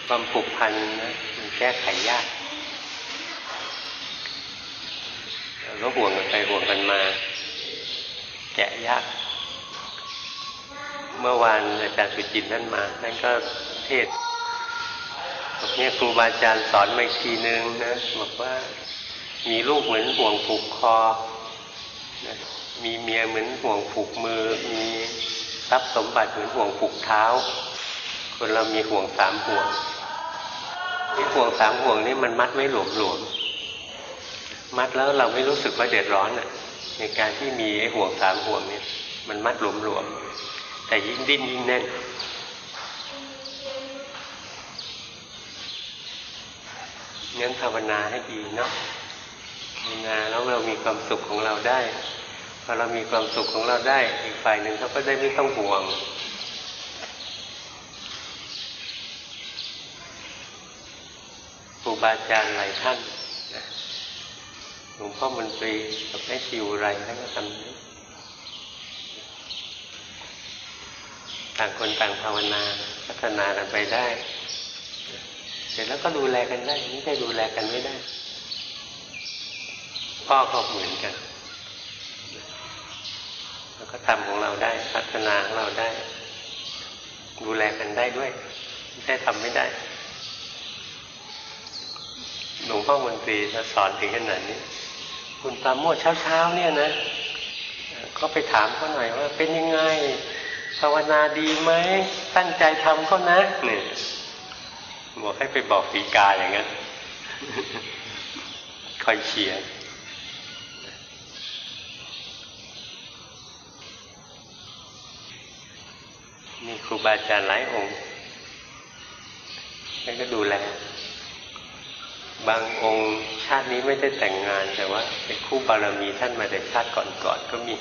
ความผูกพันนะมันแก้ไขยากเราก็ห่วงกันไปห่วงกันมา แกะยาก เมื่อวานอาจารย์สุจินต์ท่านมาท่านก็เทศบอกเนี่ยครูบาอาจารย์สอนมาอีกทีนึงนะบอกว่ามีลูกเหมือนห่วงผูกคอ มีเมียเหมือนห่วงผูกมือ มีทรัพย์สมบัติเหมือนห่วงผูกเท้า คนเรามีห่วงสามห่วงที่ห่วงสามห่วงนี่มันมัดไม่หลวมหลวมๆมัดแล้วเราไม่รู้สึกว่าเดือดร้อนอะ ในการที่มีไอ้ห่วงสามห่วงนี้มันมัดหลวมๆแต่ยิ่งดิ้นยิ่งแน่นงั้นภาวนาให้ดีเนาะ นาแล้วเรามีความสุขของเราได้พอเรามีความสุขของเราได้ อีกฝ่ายหนึ่งเขาก็ได้ไม่ต้องห่วงครูบาอาจารย์หลายท่านหลวงพ่อมนตรีกับแม่ชิวไรท่านก็ทำนี้ต่างคนต่างภาวนาพัฒนากันไปได้ เสร็จแล้วก็ดูแลกันได้ไม่ใช่ดูแลกันไม่ได้ พ่อก็เหมือนกัน แล้วก็ทำของเราได้ พัฒนาของเราได้ ดูแลกันได้ด้วยไม่ใช่ทำไม่ได้ หลวงพ่อมนตรีจะสอนถึงขนาดนี้ คุณปราโมทเช้าๆเนี่ยนะก็ไปถามเขาหน่อยว่า เป็นยังไงภาวนาดีไหมตั้งใจทำเขานะเนี่ยบอกให้ไปบอกสีกาอย่างนั้นคอยเชียร์ มีครูบาอาจารย์หลายองค์ท่านก็ดูแล บางองค์ชาตินี้ไม่ได้แต่งงาน แต่ว่าเป็นคู่บารมีท่านมาแต่ชาติก่อนๆกก็มี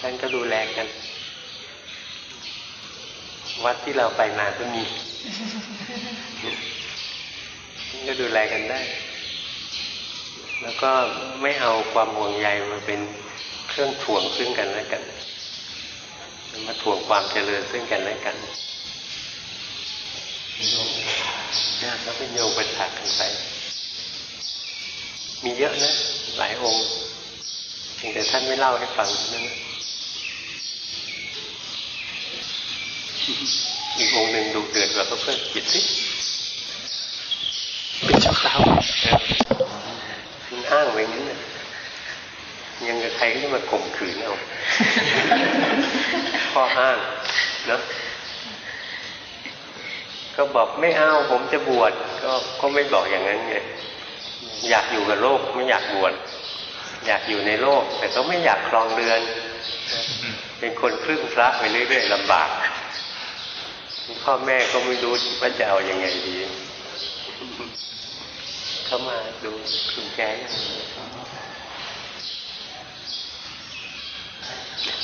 ท่านก็ดูแลกัน วัดที่เราไปมาก็มีก็ดูแลกันได้ แล้วก็ไม่เอาความห่วงใยมาเป็นเครื่องถ่วงซึ่งกันและกัน มาถ่วงความเจริญซึ่งกันและกันนะแล้วเป็นโยงประถักกันไป มีเยอะนะ หลายองค์เพียงแต่ท่านไม่เล่าให้ฟังนั่นนะอีกองค์หนึ่งดูเดือดกว่าเพื่อนจิตสิเป็นเจ้าสาวมันอ้างไว้งั้นน่ะ ยังกับใครก็จะมาข่มขืนเอาข้ออ้างเนาะก็บอกไม่เอาผมจะบวชก็ก็ไม่บอกอย่างนั้นไงอยากอยู่กับโลกไม่อยากบวชอยากอยู่ในโลก แต่ก็ไม่อยากครองเรือน เป็นคนครึ่งพระไปเรื่อยๆลำบาก พ่อแม่ก็ไม่รู้ว่าจะเอาอยัางไงดี เข้ามาดูคุณแกยัง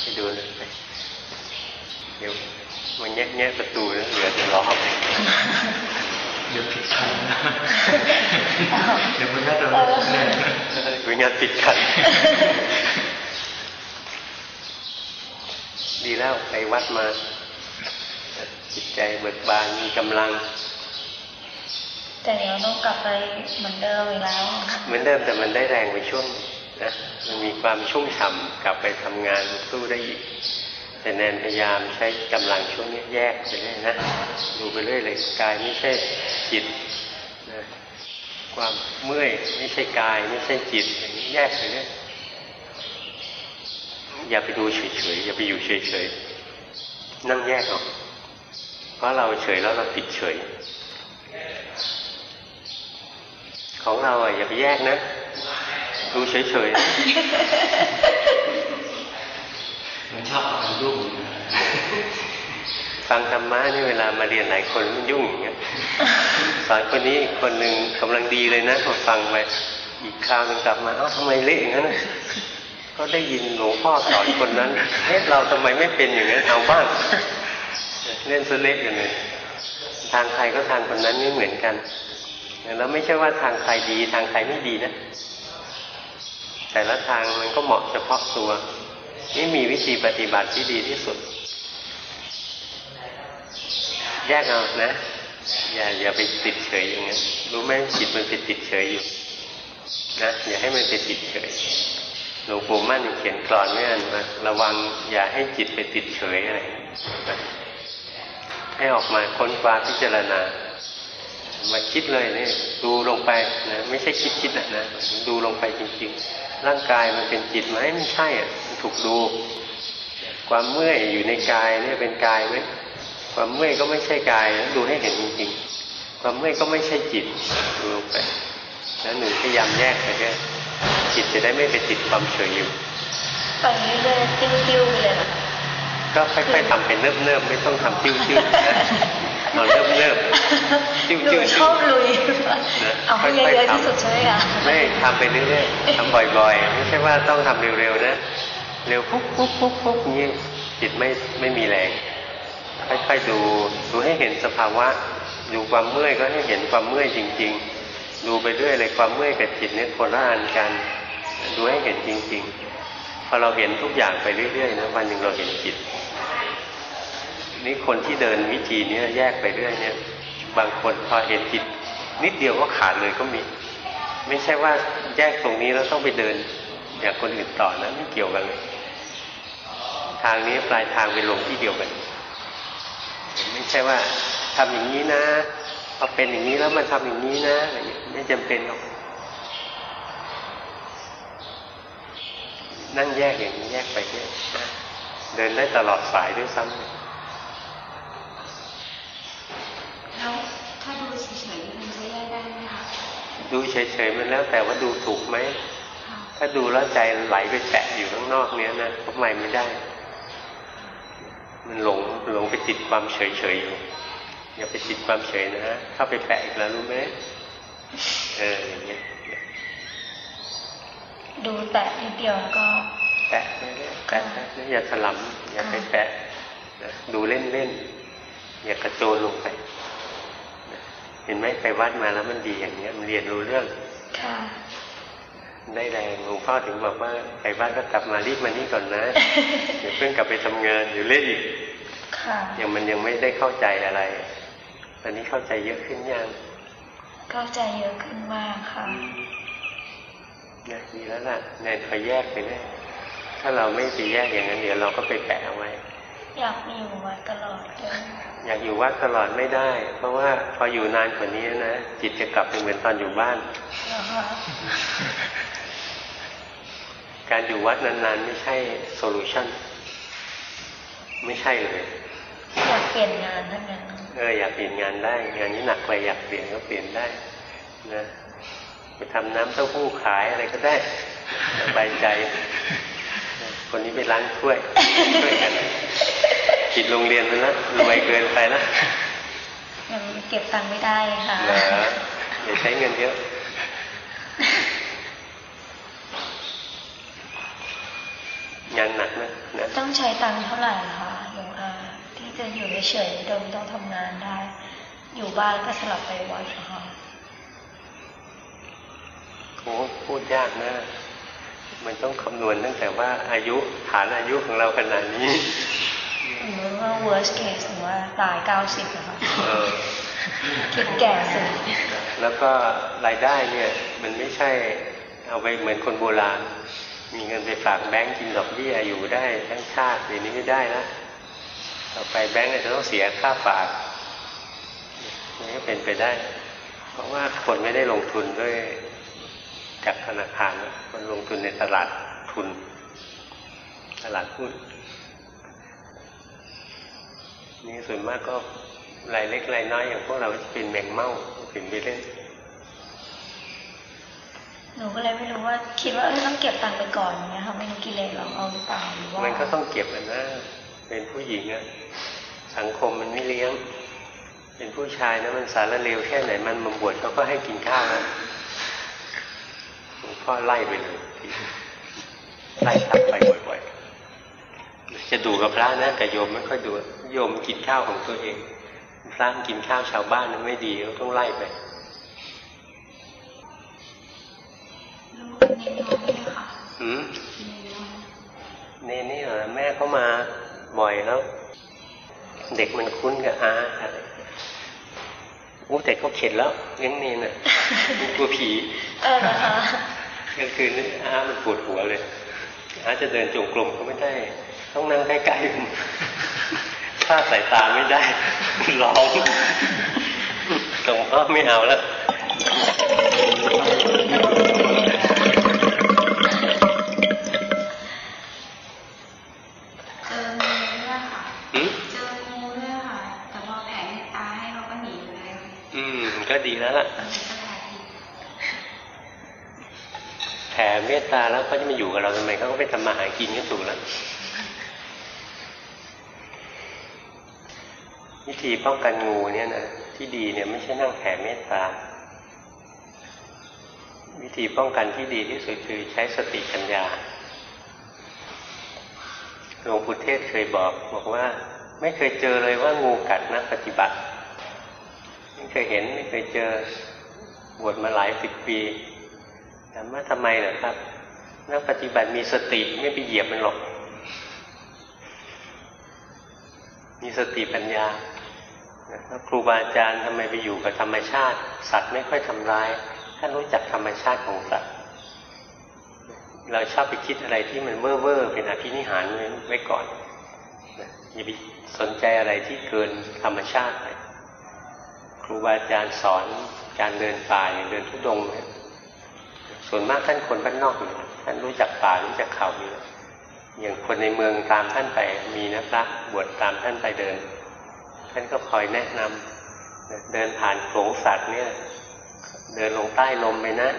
ไป ดูเลยไปเดี๋ยวมันแยกแยะประตูแล้วเหลือแต่ล้อมเดี๋ยวผิดคันนะเดี๋ยวมันน่าจะเนี่ยวิญญาณติดขันดีแล้วไปวัดมาจิตใจเบิกบานมีกำลัง แต่เดี๋ยวต้องกลับไปเหมือนเดิมอีกแล้ว เหมือนเดิมแต่มันได้แรงไปช่วง นะมันมีความชุ่มฉ่ำกลับไปทำงานสู้ได้อีก แต่แนนพยายามใช้กำลังช่วงนี้แยกไปเรื่อยนะดูไปเรื่อยเลยกายไม่ใช่จิตนะความเมื่อยไม่ใช่กายไม่ใช่จิตอย่างนี้แยกไปเรื่อยอย่าไปดูเฉยๆอย่าไปอยู่เฉยๆนั่งแยกออกเพราะเราเฉยแล้วเราติดเฉย ของเราอะอย่าไปแยกนะ ดูเฉยๆมันชอบความยุ่งฟังธรรมะนี่เวลามาเรียนหลายคนมันยุ่งอย่างเงี้ยสอนคนนี้อีกคนหนึ่งกำลังดีเลยนะพอฟังไปอีกคราวหนึงกลับมาเอ้าทำไมเละอย่างนั้นน่ะก็ได้ยินหลวงพ่อสอนคนนั้นเฮ้เราทำไมไม่เป็นอย่างนั้นเอาบ้างเล่นซะเละกันเลยทางใครก็ทางคนนั้นไม่เหมือนกัน แล้วไม่ใช่ว่าทางใครดีทางใครไม่ดีนะ แต่ละทางมันก็เหมาะเฉพาะตัว นี่มีวิธีปฏิบัติที่ดีที่สุด แยกเอานะ อย่าอย่าไปติดเฉยอย่างนั้นรู้ไหมจิตมันไปติดเฉยอยู่นะ อย่าให้มันไปติดเฉยหลวงปู่มั่นเขียนกรอนไว้อันว่าระวังอย่าให้จิตไปติดเฉยอะไรให้ออกมาค้นคว้าพิจารณา มาคิดเลยนี่ดูลงไปนะไม่ใช่คิดคิดนะนะดูลงไปจริงๆ ร่างกายมันเป็นจิตไหมไม่ใช่อะมันถูกดู ความเมื่อยอยู่ในกายเนี่ยเป็นกายไหมความเมื่อยก็ไม่ใช่กายนะดูให้เห็นจริงๆ ความเมื่อยก็ไม่ใช่จิตดูลงไปแล้วหนูพยายามแยกไปแค่จิตจะได้ไม่ไปติดความเฉยอยู่ตอนนี้เลยติ้วๆไปเลยนะคะก็ค่อยๆทำเป็นเนิบๆไม่ต้องทำจิ้วๆนะ เอาเนิบๆจิ้วหนูๆชอบลุยเอาให้เยอะๆที่สุดใช่ไหมคะไม่ทำไปเรื่อยๆทำบ่อยๆ ไม่ใช่ว่าต้องทำเร็วๆนะเร็วปุ๊บปุ๊บปุ๊บปุ๊บอย่างนี้จิตไม่ไม่มีแรงค่อยๆดูดูให้เห็นสภาวะ ดูความเมื่อยก็ให้เห็นความเมื่อยจริง ๆ ดูไปเรื่อยเลยความเมื่อยกับจิตเนี่ยคนละอันกันดูให้เห็นจริง ๆ พอเราเห็นทุกอย่างไปเรื่อยๆนะวันหนึ่งเราเห็นจิต นี่คนที่เดินวิธีเนี้ยแยกไปเรื่อยเนี่ย บางคนพอเห็นจิต นิดเดียวก็ขาดเลยก็มี ไม่ใช่ว่าแยกตรงนี้แล้วต้องไปเดิน อย่างคนอื่นต่อนะไม่เกี่ยวกันเลย ทางนี้ปลายทางไปลงที่เดียวกัน ไม่ใช่ว่าทำอย่างนี้นะพอเป็นอย่างนี้แล้วมันทำอย่างนี้นะอะไรอย่างนี้ไม่จำเป็นหรอกนั่งแยกอย่างนี้แยกไปเรื่อยเดินได้ตลอดสายด้วยซ้ำ แล้วถ้าดูเฉยๆมันจะแยกได้ไหมคะดูเฉยๆมันแล้วแต่ว่าดูถูกไหมค่ะถ้าดูแล้วใจไหลไปแตะอยู่ข้างนอกเนี้ยนะทำไมไม่ได้ มันหลงหลงไปติดความเฉยๆอยู่อย่าไปติดความเฉยนะฮะเข้าไปแปะอีกแล้วรู้ไหมเอออย่างเงี้ยดูแต่นิดเดียวแล้วก็แปะไปเรื่อยแปะแปะอย่าถลำอย่าไปแปะนะดูเล่นๆอย่ากระโจนลงไปนะ เห็นไหมไปวัดมาแล้วมันดีอย่างเงี้ย มันเรียนรู้เรื่องค่ะได้แรงหลวงพ่อถึงบอกว่าไปบ้านก็กลับมารีบมานี่ก่อนนะอย่าเพิ่งกลับไปทำงานอยู่เล่นอีกค่ะยังมันยังไม่ได้เข้าใจอะไร ตอนนี้เข้าใจเยอะขึ้นยังเข้าใจเยอะขึ้นมากค่ะนะดีแล้วล่ะแนนคอยแยกไปเลยถ้าเราไม่ไปแยกอย่างนั้นเดี๋ยวเราก็ไปแปะเอาไว้ อยากมีอยู่วัดตลอดเลยอยากอยู่วัดตลอดไม่ได้ เพราะว่าพออยู่นานกว่านี้นะจิตจะกลับไปเหมือนตอนอยู่บ้านนะคะการอยู่วัดนานๆ ไม่ใช่โซลูชันไม่ใช่เลยอยากเปลี่ยนงานทั้งนั้นเอออยากเปลี่ยนงานได้ งานนี้หนักไปอยากเปลี่ยนก็เปลี่ยนได้นะไปทำน้ำเต้าหู้ขายอะไรก็ได้สบายใจ คนนี้ไปล้างถ้วยช่วยกันปิดโรงเรียนไปแล้วรวยเกินไปแล้วยังเก็บตังค์ไม่ได้ค่ะเหรออย่าใช้เงินเยอะงานหนักนะนะต้องใช้ตังค์เท่าไหร่คะหลวงอาที่จะอยู่เฉยๆโดยไม่ต้องทำงานได้ อยู่บ้านก็สลับไปวัดค่ะโอ้พูดยากนะ มันต้องคำนวณตั้งแต่ว่าอายุฐานอายุของเราขนาดนี้สมมติว่า worst case หรือว่าตาย90นะคะเออคิดแก่สุดแล้วก็รายได้เนี่ยมันไม่ใช่เอาไปเหมือนคนโบราณ มีเงินไปฝากแบงก์กินดอกเบี้ยอยู่ได้ทั้งชาติเดี๋ยวนี้ไม่ได้แล้วต่อไปแบงก์อาจจะต้องเสียค่าฝากนี่ก็เป็นไปได้ เพราะว่าคนไม่ได้ลงทุนด้วย จากธนาคารนะมันลงทุนในตลาดทุน ตลาดหุ้นนี่ส่วนมากก็รายเล็กรายน้อยอย่างพวกเราจะเป็นแมงเม่าถึงไปเล่นหนูก็เลยไม่รู้ว่า คิดว่าเออต้องเก็บตังค์ไปก่อนอย่างเงี้ยค่ะไม่รู้กิเลสเราเอาหรือเปล่าหรือว่ามันก็ต้องเก็บอะนะ เป็นผู้หญิงอะสังคมมันไม่เลี้ยง เป็นผู้ชายนะมันสารเลวแค่ไหนมันมาบวชเขาก็ให้กินข้าวนะ หลวงพ่อไล่ไปเลยทีไล่ทับไปบ่อยๆจะดูกับพระนะแต่โยมไม่ค่อยดูโยมกินข้าวของตัวเอง พระกินข้าวชาวบ้านนั้นไม่ดีก็ต้องไล่ไปแล้วเน้นน้อยเลยค่ะอืมเน้นน้อยเนนี่เหรอแม่เขามาบ่อยแล้ว เด็กมันคุ้นกับอาอะไร อู้แต่เขาเข็ดแล้วเลี้ยงเนนอะมันกลัวผีเออนะคะกลางคืนนี่อามันปวดหัวเลยอาจะเดินจงกรมก็ไม่ได้ ต้องนั่งใกล้ๆมันถ้าดสายตาไม่ได้ร้องตรงพ่อไม่เอาแล้ว ก็ดีแล้วล่ะแผ่เมตตาแล้วเขาจะมาอยู่กับเราทำไมเขาก็ไปทำมาหากินก็ถูกแล้ววิธีป้องกันงูเนี่ยนะที่ดีเนี่ยไม่ใช่นั่งแผ่เมตตา วิธีป้องกันที่ดีที่สุดคือใช้สติปัญญาหลวงปู่เทศเคยบอกบอกว่า ไม่เคยเจอเลยว่างูกัดนักปฏิบัติ เคยเห็นไม่เคยเจอบวชมาหลายสิบปีถามว่าทำไมเหรอครับ นักปฏิบัติมีสติไม่ไปเหยียบมันหรอก มีสติปัญญาแล้วครูบาอาจารย์ทำไมไปอยู่กับธรรมชาติ สัตว์ไม่ค่อยทำร้ายท่านรู้จักธรรมชาติของสัตว์เราชอบไปคิดอะไรที่มันเว่อร์เป็นอภินิหารไว้ก่อนอย่าไปสนใจอะไรที่เกินธรรมชาติ รูบาอาจารย์สอนการเดินป่าอย่างเดินทุดงเนี่ยส่วนมากท่านคนบ้านนอกอยู่ท่านรู้จักป่ารู้จักเขาอยู่อย่างคนในเมืองตามท่านไปมีนะพระบวชตามท่านไปเดิน ท่านก็คอยแนะนำเดินผ่านโขลงสัตว์เนี่ย เดินลงใต้ลมไปนะ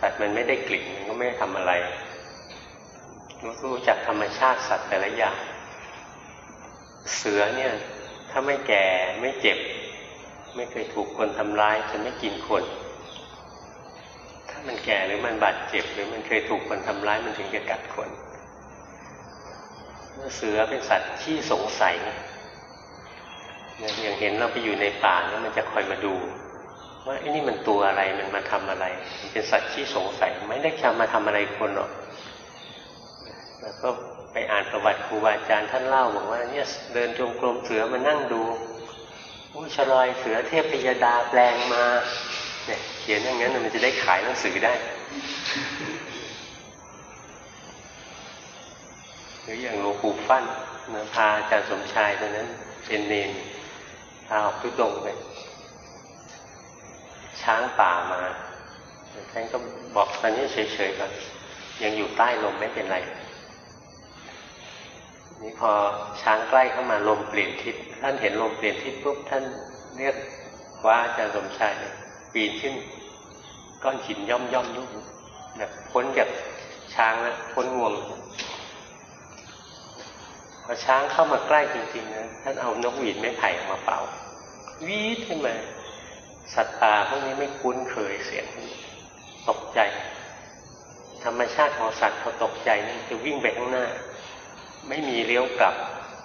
สัตว์มันไม่ได้กลิ่นมันก็ไม่ทำอะไร รู้จักธรรมชาติสัตว์แต่ละอย่างเสือเนี่ย ถ้าไม่แก่ไม่เจ็บ ไม่เคยถูกคนทำร้ายจะไม่กินคน ถ้ามันแก่หรือมันบาดเจ็บ หรือมันเคยถูกคนทำร้ายมันถึงจะกัดคนเสือเป็นสัตว์ที่สงสัยอย่างเห็นเราไปอยู่ในป่าแล้วมันจะคอยมาดูว่าไอ้นี่มันตัวอะไรมันมาทำอะไร มันเป็นสัตว์ที่สงสัย ไม่ได้จะมาทำอะไรคนหรอกแล้วก็ ไปอ่านประวัติครูบาอาจารย์ท่านเล่าบอกว่าเนี่ยเดินจงกรมเสือมานั่งดูอู้ชลอยเสือเทพพยดาแปลงมาเนี่ยเขียนอย่างนั้นมันจะได้ขายหนังสือได้หรืออย่างหลวงปู่ฟั่นนะพาอาจารย์สมชายตอนนั้นเป็นเนนพาออกทุดงไปช้างป่ามาท่านก็บอกตอนนี้เฉยๆก่อนยังอยู่ใต้ลมไม่เป็นไร นี่พอช้างใกล้เข้ามาลมเปลี่ยนทิศท่านเห็นลมเปลี่ยนทิศปุ๊บท่านเรียกว่าอาจารย์สมชายปีนขึ้น ก้อนหินย่อมย่อมลุกแบบพ้นจากช้างแล้วพ้นงวงพอช้างเข้ามาใกล้จริงๆนะท่านเอานกหวีดไม้ไผ่ออกมาเป่าวีดขึ้นมาสัตว์ป่าพวกนี้ไม่คุ้นเคยเสียงตกใจ ธรรมชาติของสัตว์พอตกใจนี่จะวิ่งไปข้างหน้า ไม่มีเลี้ยวกลับ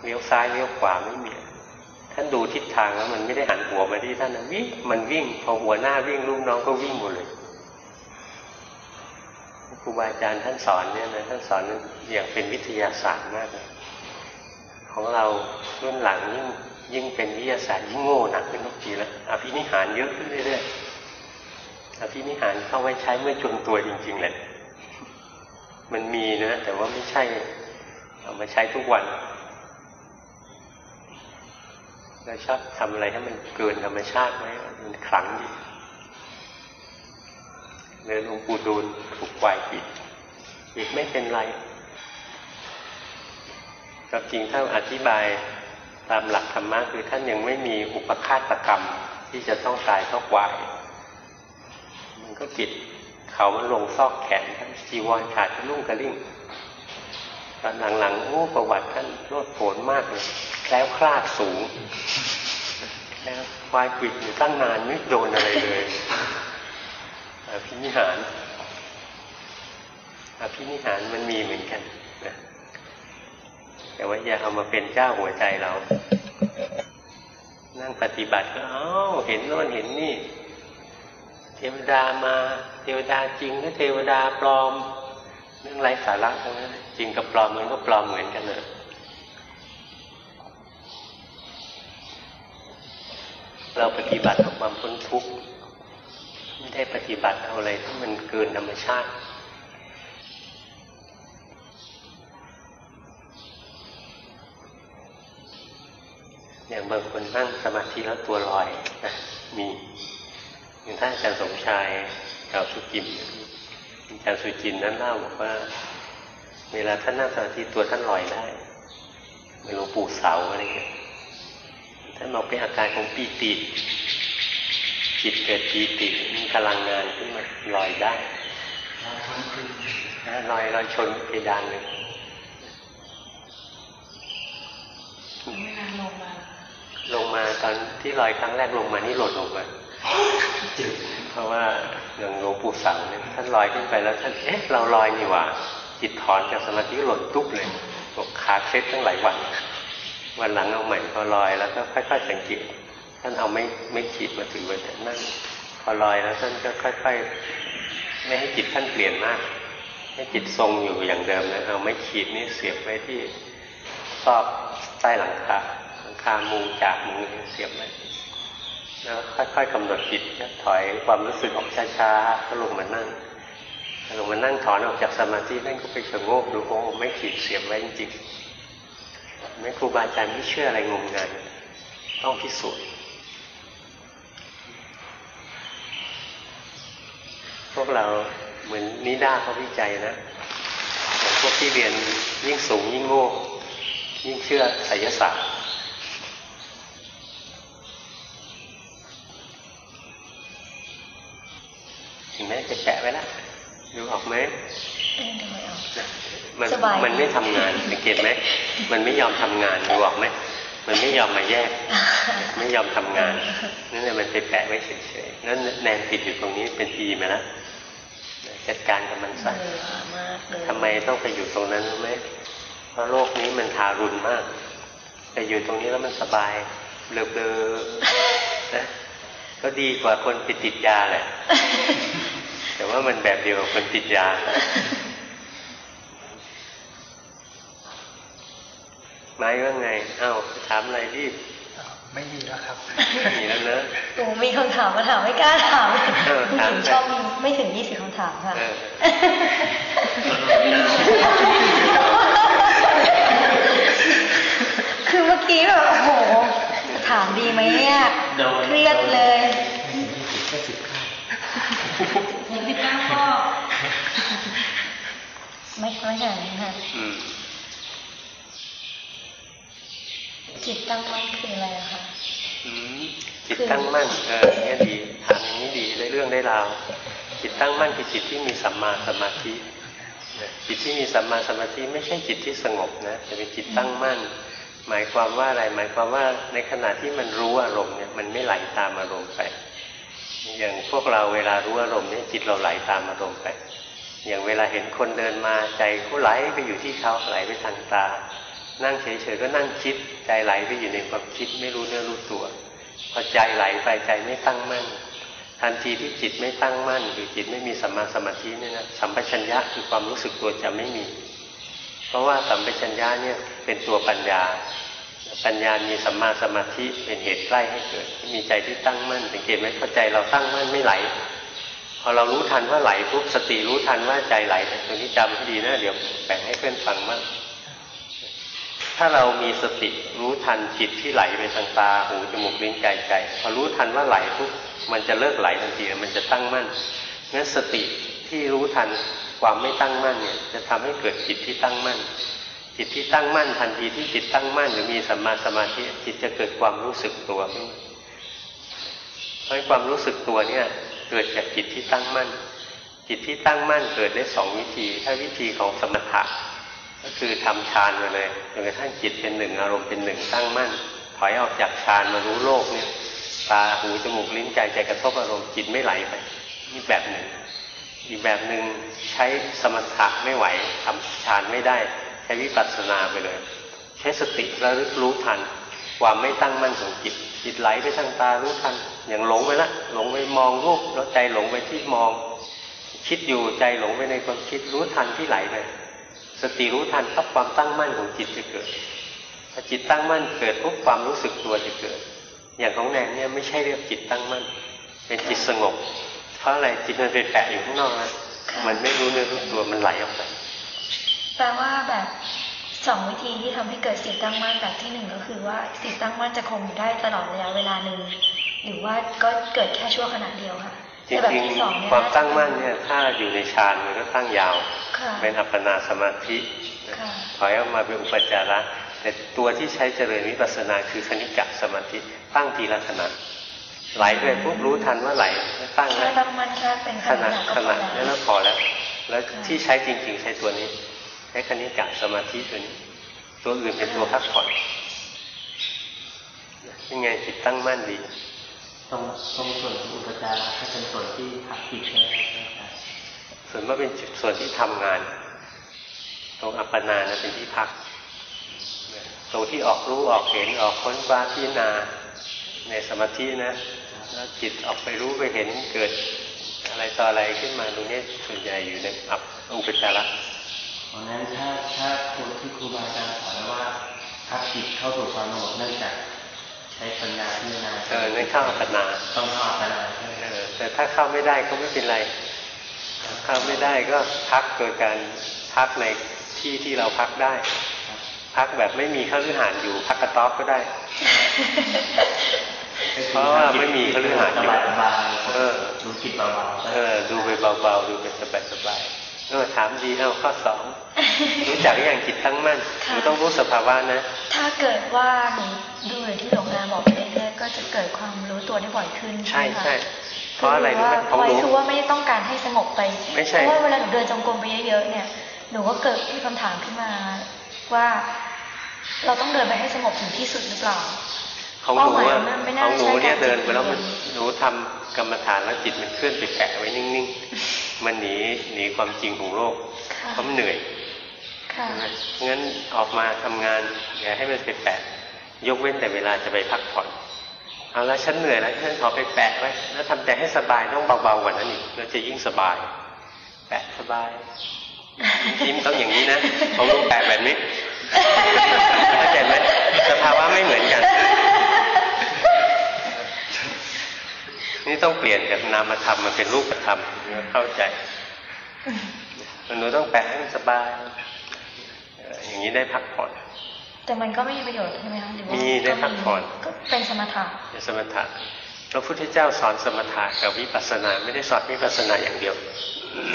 เลี้ยวซ้ายเลี้ยวขวาไม่มีท่านดูทิศทางแล้วมันไม่ได้หันหัวมาที่ท่านนะวิ่งมันวิ่ง พอหัวหน้าวิ่งลูกน้องก็วิ่งหมดเลยครูบาอาจารย์ท่านสอนเนี่ยนะท่านสอนอย่างเป็นวิทยาศาสตร์มากเลยของเรารุ่นหลังยิ่งยิ่งเป็นวิทยาศาสตร์ยิ่งโง่หนักขึ้นทุกทีแล้วอภินิหารเยอะขึ้นเรื่อยๆอภินิหารเข้าไว้ใช้เมื่อจนตัวจริง ๆแหละมันมีนะแต่ว่าไม่ใช่ เอามาใช้ทุกวันเราชอบทำอะไรให้มันเกินธรรมชาติไหมมันขลังดีเลยหลวงปู่ดูลถูกไวปิดปิดไม่เป็นไรกับจริงถ้าอธิบายตามหลักธรรมะคือท่านยังไม่มีอุปคาตกรรมที่จะต้องตายเพราะวายมันก็ปิดเขามันลงซอกแขนท่านจีวรขาดลุ่งกระลิ่ง ตอนหลังๆ โอ้ ประวัติท่านโลดโผนมากเลย แล้วคลาดสูง แล้วควายปิดอยู่ตั้งนานไม่โดนอะไรเลยอภินิหารอภินิหารมันมีเหมือนกันนะแต่ว่าอย่าเอามาเป็นเจ้าหัวใจเรา นั่งปฏิบัติก็เอ้าเห็นโน่นเห็นนี่ เทวดามา เทวดาจริงหรือเทวดาปลอม เรื่องไร้สาระทั้งนั้นจริงกับปลอมมันก็ปลอมเหมือนกันเลยเราปฏิบัติออกมามพ้นทุกข์ไม่ได้ปฏิบัติเอาอะไรที่มันเกินธรรมชาติ อย่างบางคนนั่งสมาธิแล้วตัวลอยนะมีอย่างท่านอาจารย์สมชายเก่าสุกิม อาจารย์สุจินนั้นเล่าบอกว่า เวลาท่านนั่งสมาธิตัวท่านลอยได้เหมือนหลวงปู่เสาอะไรเงี้ยท่านบอกเป็นอาการของปีติจิตเกิดปีติมีพลังงานขึ้นมาลอยได้ลอยลอยชนเพดานเลยเวลาลงมา ลงมาตอนที่ลอยครั้งแรกลงมานี่หล่นลงมาเพราะว่าอย่างหลวงปู่สังเนี่ยท่านลอยขึ้นไปแล้วท่านเอ๊ะเราลอยนี่หว่าจิตถอนจากสมาธิหล่นตุ๊บเลยบอกขาเคล็ดตั้งหลายวัน วันหลังเอาใหม่พอลอยแล้วก็ค่อยๆสังเกตท่านเอาไม่ไม่ขีดมาถือไว้แต่นั่งพอลอยแล้วท่านก็ค่อยๆ ไม่ให้จิตท่านเปลี่ยนมาก ให้จิตทรงอยู่อย่างเดิมนะเอาไม่ขีดนี้เสียบไว้ที่ซอกใต้หลังคาหลังคามุงจากมุงเสียบไว้ แล้วค่อยๆกำหนดจิตถอยความรู้สึกออกช้าๆก็ลงมานั่งลงมานั่งถอนออกจากสมาธินั่นก็ไปชะโงกดูโอ้ไม่ขีดเสียบไว้จริงๆไม่ครูบาอาจารย์ไม่เชื่ออะไรงมงายต้องพิสูจน์พวกเราเหมือนนิด้าเขาวิจัยนะแต่พวกที่เรียนยิ่งสูงยิ่งโง่ยิ่งเชื่อไสยศาสตร์เห็น ไหมจะแปะไว้แล้วดูออกไหมเออดูไม่ออกมันสบายมันไม่ทำงานสังเกตไหมมันไม่ยอมทำงานดูออกไหมมันไม่ยอมมาแยก ไม่ยอมทำงานนั่นแหละมันไปแปะไว้เฉยๆนั่นแนนติดอยู่ตรงนี้เป็นปีมาแล้วจัดการกับมันซะเบื่อมากเลยทำไมต้องไปอยู่ตรงนั้นรู้ไหมเพราะโลกนี้มันทารุณมากแต่อยู่ตรงนี้แล้วมันสบายเบลอๆนะก็ดีกว่าคนไปติดยาแหละ แต่ว่ามันแบบเดียวกับคนติดยา ไม้ว่าไง เอ้า ถามอะไรรีบอ๋อไม่มีแล้วครับ มีแล้วเนอะหนูมีคำถามมาถามไม่กล้าถามเออผู้หถามญิงไปชอบมีไม่ถึงยี่สิบคำถามค่ะเออคือเมื่อกี้แบบโอ้โห ถามดีไหมเนี่ยโดนเครียดเลยแค่สิบข้าเห็นสิบเก้าข้อ ไม่ไม่ใช่ค่ะอืมจิตตั้งมั่นคืออะไรอะคะอืมจิตตั้งมั่นเออเนี่ยดีถามอย่างนี้ดีได้เรื่องได้ราวจิตตั้งมั่นคือจิตที่มีสัมมาสมาธินะจิตที่มีสัมมาสมาธิไม่ใช่จิตที่สงบนะแต่เป็นจิตตั้งมั่น หมายความว่าอะไร หมายความว่าในขณะที่มันรู้อารมณ์เนี่ยมันไม่ไหลตามอารมณ์ไปอย่างพวกเราเวลารู้อารมณ์เนี่ยจิตเราไหลตามอารมณ์ไป อย่างเวลาเห็นคนเดินมาใจเขาไหลไปอยู่ที่เขาไหลไปทางตา นั่งเฉยๆก็นั่งคิด ใจไหลไปอยู่ในความคิดไม่รู้เนื้อรู้ตัว พอใจไหลไปใจไม่ตั้งมั่น ทันทีที่จิตไม่ตั้งมั่นหรือจิตไม่มีสัมมาสมาธิเนี่ยนะสัมปชัญญะคือความรู้สึกตัวจะไม่มี เพราะว่าสัมปชัญญะเนี่ยเป็นตัวปัญญา ปัญญามีสัมมาสมาธิเป็นเหตุใกล้ให้เกิด มีใจที่ตั้งมั่นสังเกตไหมพอใจเราตั้งมั่นไม่ไหล พอเรารู้ทันว่าไหลปุ๊บสติรู้ทันว่าใจไหลแต่ตัวนี้จำให้ดีนะเดี๋ยวแบ่งให้เพื่อนฟังบ้างถ้าเรามีสติรู้ทันจิตที่ไหลไปทางตาหูจมูกลิ้นกายใจพอรู้ทันว่าไหลปุ๊บมันจะเลิกไหลทันทีมันจะตั้งมั่นงั้นสติที่รู้ทันความไม่ตั้งมั่นเนี่ย จะทำให้เกิดจิตที่ตั้งมั่น จิตที่ตั้งมั่น ทันทีที่จิตตั้งมั่นหรือมีสัมมาสมาธิจิตจะเกิดความรู้สึกตัวขึ้นมาเพราะความรู้สึกตัวเนี่ย เกิดจากจิตที่ตั้งมั่น จิตที่ตั้งมั่นเกิดได้สองวิธี ถ้าวิธีของสมถะก็คือทำฌานมาเลยจนกระทั่งจิตเป็นหนึ่งอารมณ์เป็นหนึ่งตั้งมั่น ถอยออกจากฌานมารู้โลกเนี่ย ตาหูจมูกลิ้นกายใจกระทบอารมณ์จิตไม่ไหลไปนี่แบบหนึ่ง อีกแบบหนึ่งใช้สมถะไม่ไหวทำฌานไม่ได้ ใช้วิปัสสนาไปเลย ใช้สติระลึกรู้ทัน ความไม่ตั้งมั่นของจิตจิตไหลไปทางตารู้ทัน อย่างหลงไปละหลงไปมองรูปแล้วใจหลงไปที่มอง คิดอยู่ใจหลงไปในความคิดรู้ทันที่ไหลไปสติรู้ทันปั๊บความตั้งมั่นของจิตจะเกิดพอจิตตั้งมั่นเกิดปุ๊บความรู้สึกตัวจะเกิด อย่างของแนนเนี่ยไม่ใช่เรียกจิตตั้งมั่น เป็นจิตสงบ เพราะอะไรจิตมันไปแปะอยู่ข้างนอกนะมันไม่รู้เนื้อรู้ตัวมันไหลออกไปแปลว่าแบบ สองวิธีที่ทำให้เกิดจิตตั้งมั่นแบบที่หนึ่งก็คือว่าจิตตั้งมั่นจะคงอยู่ได้ตลอดระยะเวลาหนึ่งหรือว่าก็เกิดแค่ชั่วขณะเดียวค่ะจริแต่แบบงที่สองเนี่ยๆความตั้งมั่นเนี่ยถ้าอยู่ในฌานมันก็ตั้งยาวค่ะเป็นอัปปนาสมาธิค่ะถอยออกมาเป็นอุปจาระแต่ตัวที่ใช้เจริญวิปัสสนาคือคณิกะสมาธิตั้งทีละขณะไหลไปปุ๊บรู้ทันว่าไหลตั้งแค่แล้วตั้งมั่นแค่เป็นขขณะณะก็ขพอณะแล้แล้ววพอแล้ว แล้วที่ใช้จริง ๆ ใช้ตัวนี้ ใช้คณิกะสมาธิตัวนี้ ตัวอื่นเป็นตัวพักผ่อนยังไงจิตตั้งมั่นดี ตรงตรงส่วนของอุปจาระถ้าเป็นส่วนที่พักจิตใช่ไหมครับส่วนมากเป็นส่วนที่ทำงาน ตรงอัปปนานะเป็นที่พัก ตรงที่ออกรู้ออกเห็นออกค้นคว้าพิจารณาในสมาธินะแล้วจิตออกไปรู้ไปเห็นเกิดอะไรต่ออะไรขึ้นมาตรงนี้ส่วนใหญ่อยู่ในอัปอุปจาระ เพราะฉะนั้นถ้าถ้าครูที่ครูบาอาจารย์สอนไว้ว่าพักจิตเข้าสู่ความสงบเนื่องจากใช้ปัญญาพิจารณาเออนั่นเข้าอัปปนาต้องเข้าอัปปนาใช่ไหมเออแต่ถ้าเข้าไม่ได้ก็ไม่เป็นไรเข้าไม่ได้ก็พักโดยการพักในที่ที่เราพักได้ พักแบบไม่มีข้ารือหานอยู่พักกระต๊อบก็ได้เพราะว่าไม่มีคฤหาสน์อยู่สบายสบายๆเออดูจิตเบาๆเออ ดูไปเบาๆ ดูไปสบายๆ เออถามดีเอาข้อสองรู้จักหรือยังจิตตั้งมั่นหนูต้องรู้สภาวะนะ ถ้าเกิดว่าหนูดูอย่างที่หลวงนาบอกไปเรื่อยๆก็จะเกิดความรู้ตัวได้บ่อยขึ้น ใช่ไหมคะใช่เพราะอะไรรู้ไหมคืของว่าหนูไว้คือว่าไม่ได้ต้องการให้สงบไปไม่ใช่เพราะว่าเวลาหนูเดินจงกรมไปเยอะๆเนี่ยหนูก็เกิดมีคำถามขึ้นมาว่า เราต้องเดินไปให้สงบถึงที่สุดหรือเปล่าของหนูอะเป้าหมายมันไม่ขน่าองหนูเนี่ยใช่การเดินไปแล้วจิตมันหนูทำกรรมฐานแล้วจิตมันเคลื่อนไปแปะไว้นิ่งๆ มันหนีหนีความจริงของโลกค่ะเพราะมันเหนื่อยค่ะงั้นออกมาทำงานอย่าให้มันไปแปะยกเว้นแต่เวลาจะไปพักผ่อนเอาละฉันเหนื่อยแล้วฉันขอไปแปะไว้แล้วทำใจให้สบายต้องเบาๆกว่านั้นอีกแล้วจะยิ่งสบาย แปะสบายยิ้มต้องอย่างนี้นะของลุงแปะแบบนี้เข้าใจไหมสภาวะไม่เหมือนกัน นี่ต้องเปลี่ยนจากนามธรรมมาเป็นรูปธรรมเข้าใจหนูต้องแปะให้มันสบายเอ่ออย่างนี้ได้พักผ่อนแต่มันก็ไม่มีประโยชน์ใช่ไหมคะหรือว่ามีได้พักผ่อนก็เป็นสมถะเป็นสมถะพระพุทธเจ้าสอนสมถะกับวิปัสสนาไม่ได้สอนวิปัสสนาอย่างเดียว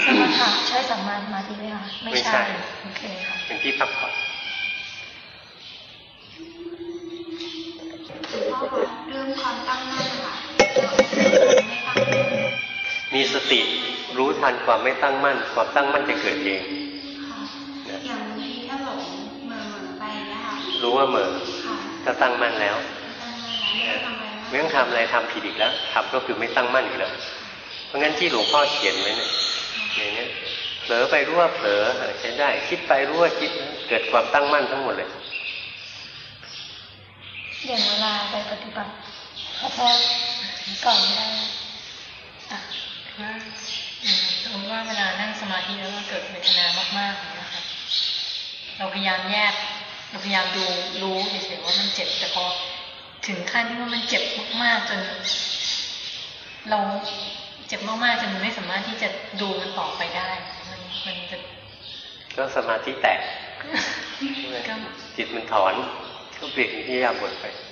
สมถะใช่สัมมาสมาธิไหมคะไม่ใช่โอเคค่ะเป็นที่พักผ่อนหลวงพ่อคะเรื่องความตั้งมั่นค่ะเราไม่ตั้งมั่นมีสติรู้ทันความไม่ตั้งมั่น ความตั้งมั่นจะเกิดเองค่ะอย่างบางทีถ้าหลงเหม่อเหม่อไปนะคะรู้ว่าเหม่อค่ะถ้าตั้งมั่นแล้วตั้งมั่นแล้วไม่ได้ทำอะไรไม่ต้องทำอะไรทำผิดอีกแล้วทำก็คือไม่ตั้งมั่นอีกแล้ว เพราะงั้นที่หลวงพ่อเขียนไว้เนี่ยอย่างเนี้ยเผลอไปรู้ว่าเผลอเออใช้ได้ คิดไปรู้ว่าคิดเกิดความตั้งมั่นทั้งหมดเลย อย่างเวลาไปปฏิบัติพอพอ ก่อนได้อะว่าอืมสมมติว่าเวลานั่งสมาธิแล้วมันเกิดเวทนามากๆอย่างนี้ยค่ะเราพยายามแยก เราพยายามดูรู้เฉยๆว่ามันเจ็บแต่พอถึงขั้นที่ว่ามันเจ็บมากๆจน เราเจ็บมากๆจนไม่สามารถที่จะดูมันต่อไปได้ มันมันจะก็สมาธิแตกใช่ไหมก็จิตมันถอนก็เปลี่ยนอิริยาบถไปก็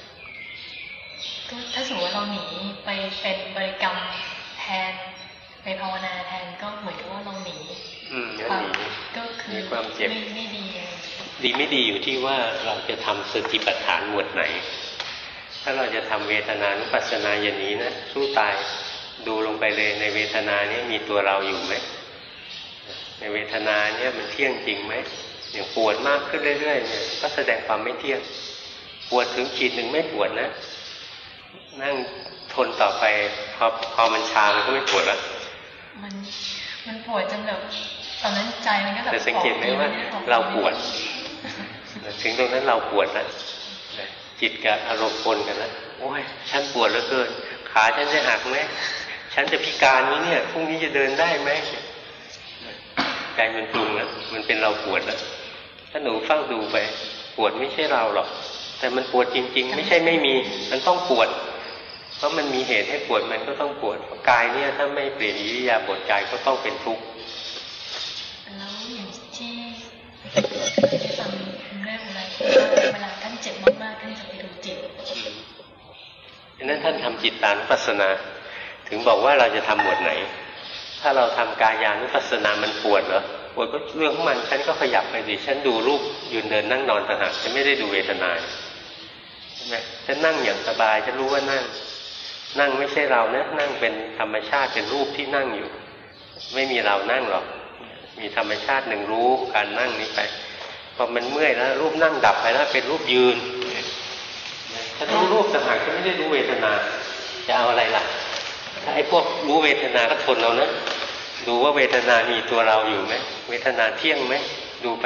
ถ้าสมมติว่าเราหนีไปเป็นบริกรรมแทน ไปภาวนาแทนก็เหมือนกับว่าเราหนีอืมงั้นความหนีก็คือมีความเจ็บไม่ไม่ดีอะไรอย่างเงี้ยดีไม่ดีอยู่ที่ว่าเราจะทำสติปัฏฐานหมวดไหน ถ้าเราจะทำเวทนานุปัสสนาอย่างนี้นะสู้ตายดูลงไปเลยในเวทนาเนี้มีตัวเราอยู่ไหมในเวทนาเนี่ยมันเที่ยงจริงไหมอย่างปวดมากขึ้นเรื่อยๆเนี่ยก็แสดงความไม่เที่ยง ปวดถึงขีดหนึ่งไม่ปวดนะ นั่งทนต่อไปพอพอมันชามันก็ไม่ปวดแล้วมันมันปวดจนแบบตอนนั้นใจมันก็แบบแต่สังเกตไหมออกว่าออกเราปวด ถึงตรงนั้นเราปวดนะจิตกับอารมณ์ปนกันนะโอ้ยฉันปวดเหลือเกิน ขาฉันจะหักไหมฉันจะพิการนี้เนี่ยพรุ่งนี้จะเดินได้ไหมใจมันปรุงนะมันเป็นเราปวดนะถ้าหนูเฝ้าดูไป ปวดไม่ใช่เราหรอก แต่มันปวดจริง ๆ ไม่ใช่ไม่มี มันต้องปวด เพราะมันมีเหตุให้ปวดมันก็ต้องปวดกายเนี่ยถ้าไม่เปลี่ยนอิริยาบถกายก็ต้องเป็นทุกข์แล้วอย่างที่ที่ฟังเรื่องอะไรว่าเวลาท่านเจ็บมากๆท่านจะไปดูจิตดังนั้นท่านทำจิตตานุปัสสนา ถึงบอกว่าเราจะทำหมวดไหน ถ้าเราทำกายานุปัสสนามันปวดเหรอปวดก็เรื่องของมันฉันก็ขยับไปสิฉันดูรูปยืนเดินนั่งนอนต่างหากฉันไม่ได้ดูเวทนาใช่ไหมฉันนั่งอย่างสบายฉันรู้ว่านั่ง นั่งไม่ใช่เรานะนั่งเป็นธรรมชาติเป็นรูปที่นั่งอยู่ ไม่มีเรานั่งหรอก มีธรรมชาติหนึ่งรู้การนั่งนี้ไปพอมันเมื่อยแล้ว รูปนั่งดับไปแล้วเป็นรูปยืนถ้ารู้รูปต่างหากฉันไม่ได้รู้เวทนา จะเอาอะไรล่ะถ้าไอ้พวกรู้เวทนาก็ทนเรานะดูว่าเวทนามีตัวเราอยู่ไหมเวทนาเที่ยงไหมดูไป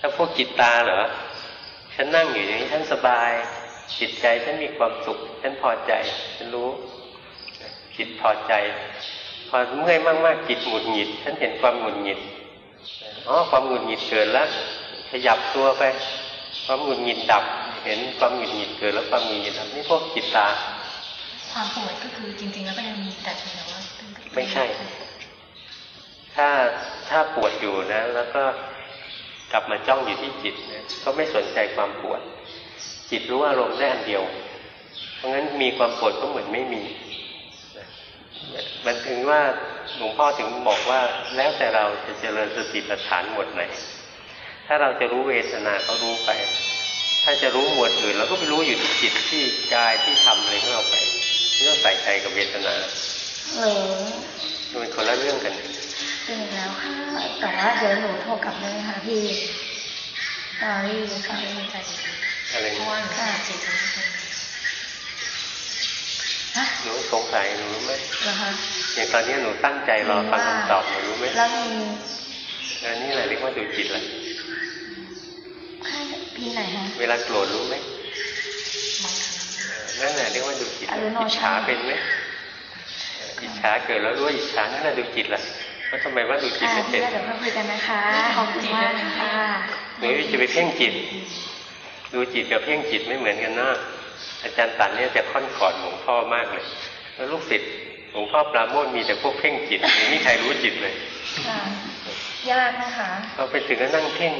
ถ้าพวกจิตตาเหรอฉันนั่งอยู่อย่างนี้ฉันสบาย จิตใจฉันมีความสุข ฉันพอใจ ฉันรู้จิตพอใจ พอเมื่อยมากๆจิตหงุดหงิด ฉันเห็นความหงุดหงิดอ๋อความหงุดหงิดเกิดแล้วขยับตัวไป ความหงุดหงิดดับ เห็นความหงุดหงิดเกิดแล้วความหงุดหงิดดับนี่พวกจิตตา ความปวดก็คือจริง ๆ แล้วก็ยังมีแต่เพียงแต่ว่าไม่ใช่ ถ้าถ้าปวดอยู่นะ แล้วก็กลับมาจ้องอยู่ที่จิตนะก็ไม่สนใจความปวด จิตรู้อารมณ์ได้อันเดียว เพราะงั้นมีความปวดก็เหมือนไม่มีนะมันถึงว่าหลวงพ่อถึงบอกว่าแล้วแต่เราจะเจริญสติปัฏฐานหมวดไหน ถ้าเราจะรู้เวทนาก็รู้ไป ถ้าจะรู้หมวดอื่นเราก็ไปรู้อยู่ที่จิตที่กายที่ทำอะไรของเราไปไม่ต้องใส่ใจกับเวทนาเออมันเป็นคนละเรื่องกันจริงแล้วค่ะแต่ว่าเดี๋ยวหนูโทรกลับได้ไหมคะพี่สอรี่ค่ะไม่มีใจจริง อะไรๆเพราะว่าหนูขาดจิตตรงนี้เป็นฮะหนูสงสัยหนูรู้ไหมเหรอคะอย่างตอนนี้หนูตั้งใจรอฟังคำตอบหนูรู้ไหมแล้วมีอันนี้แหละเรียกว่าดูจิตแหละค่พี่ไหนฮะเวลาโกรธรู้ไหมบางครั้งเออนั่นแหละเรียกว่าดูจิตอรุณโนอิจชาฉาเป็นไหมเอออิจฉาเกิดแล้วรู้ว่าอิจฉานั่นแหละดูจิตแหละว่าทำไมว่าดูจิตค่ะไม่เป็พี่นก็เดี๋ยวค่อยคุยกันนะคะขอบคุณมากค่ะหนูจะไปเพ่งจิต ดูจิตกับเพ่งจิตไม่เหมือนกันนะอาจารย์ตันเนี่ยจะค่อนขอดหลวงพ่อมากเลย แล้วลูกศิษย์หลวงพ่อปราโมทมีแต่พวกเพ่งจิตไม่มีใครรู้จิตเลยค่ะยากนะคะพอไปถึงก็นั่งเพ่ง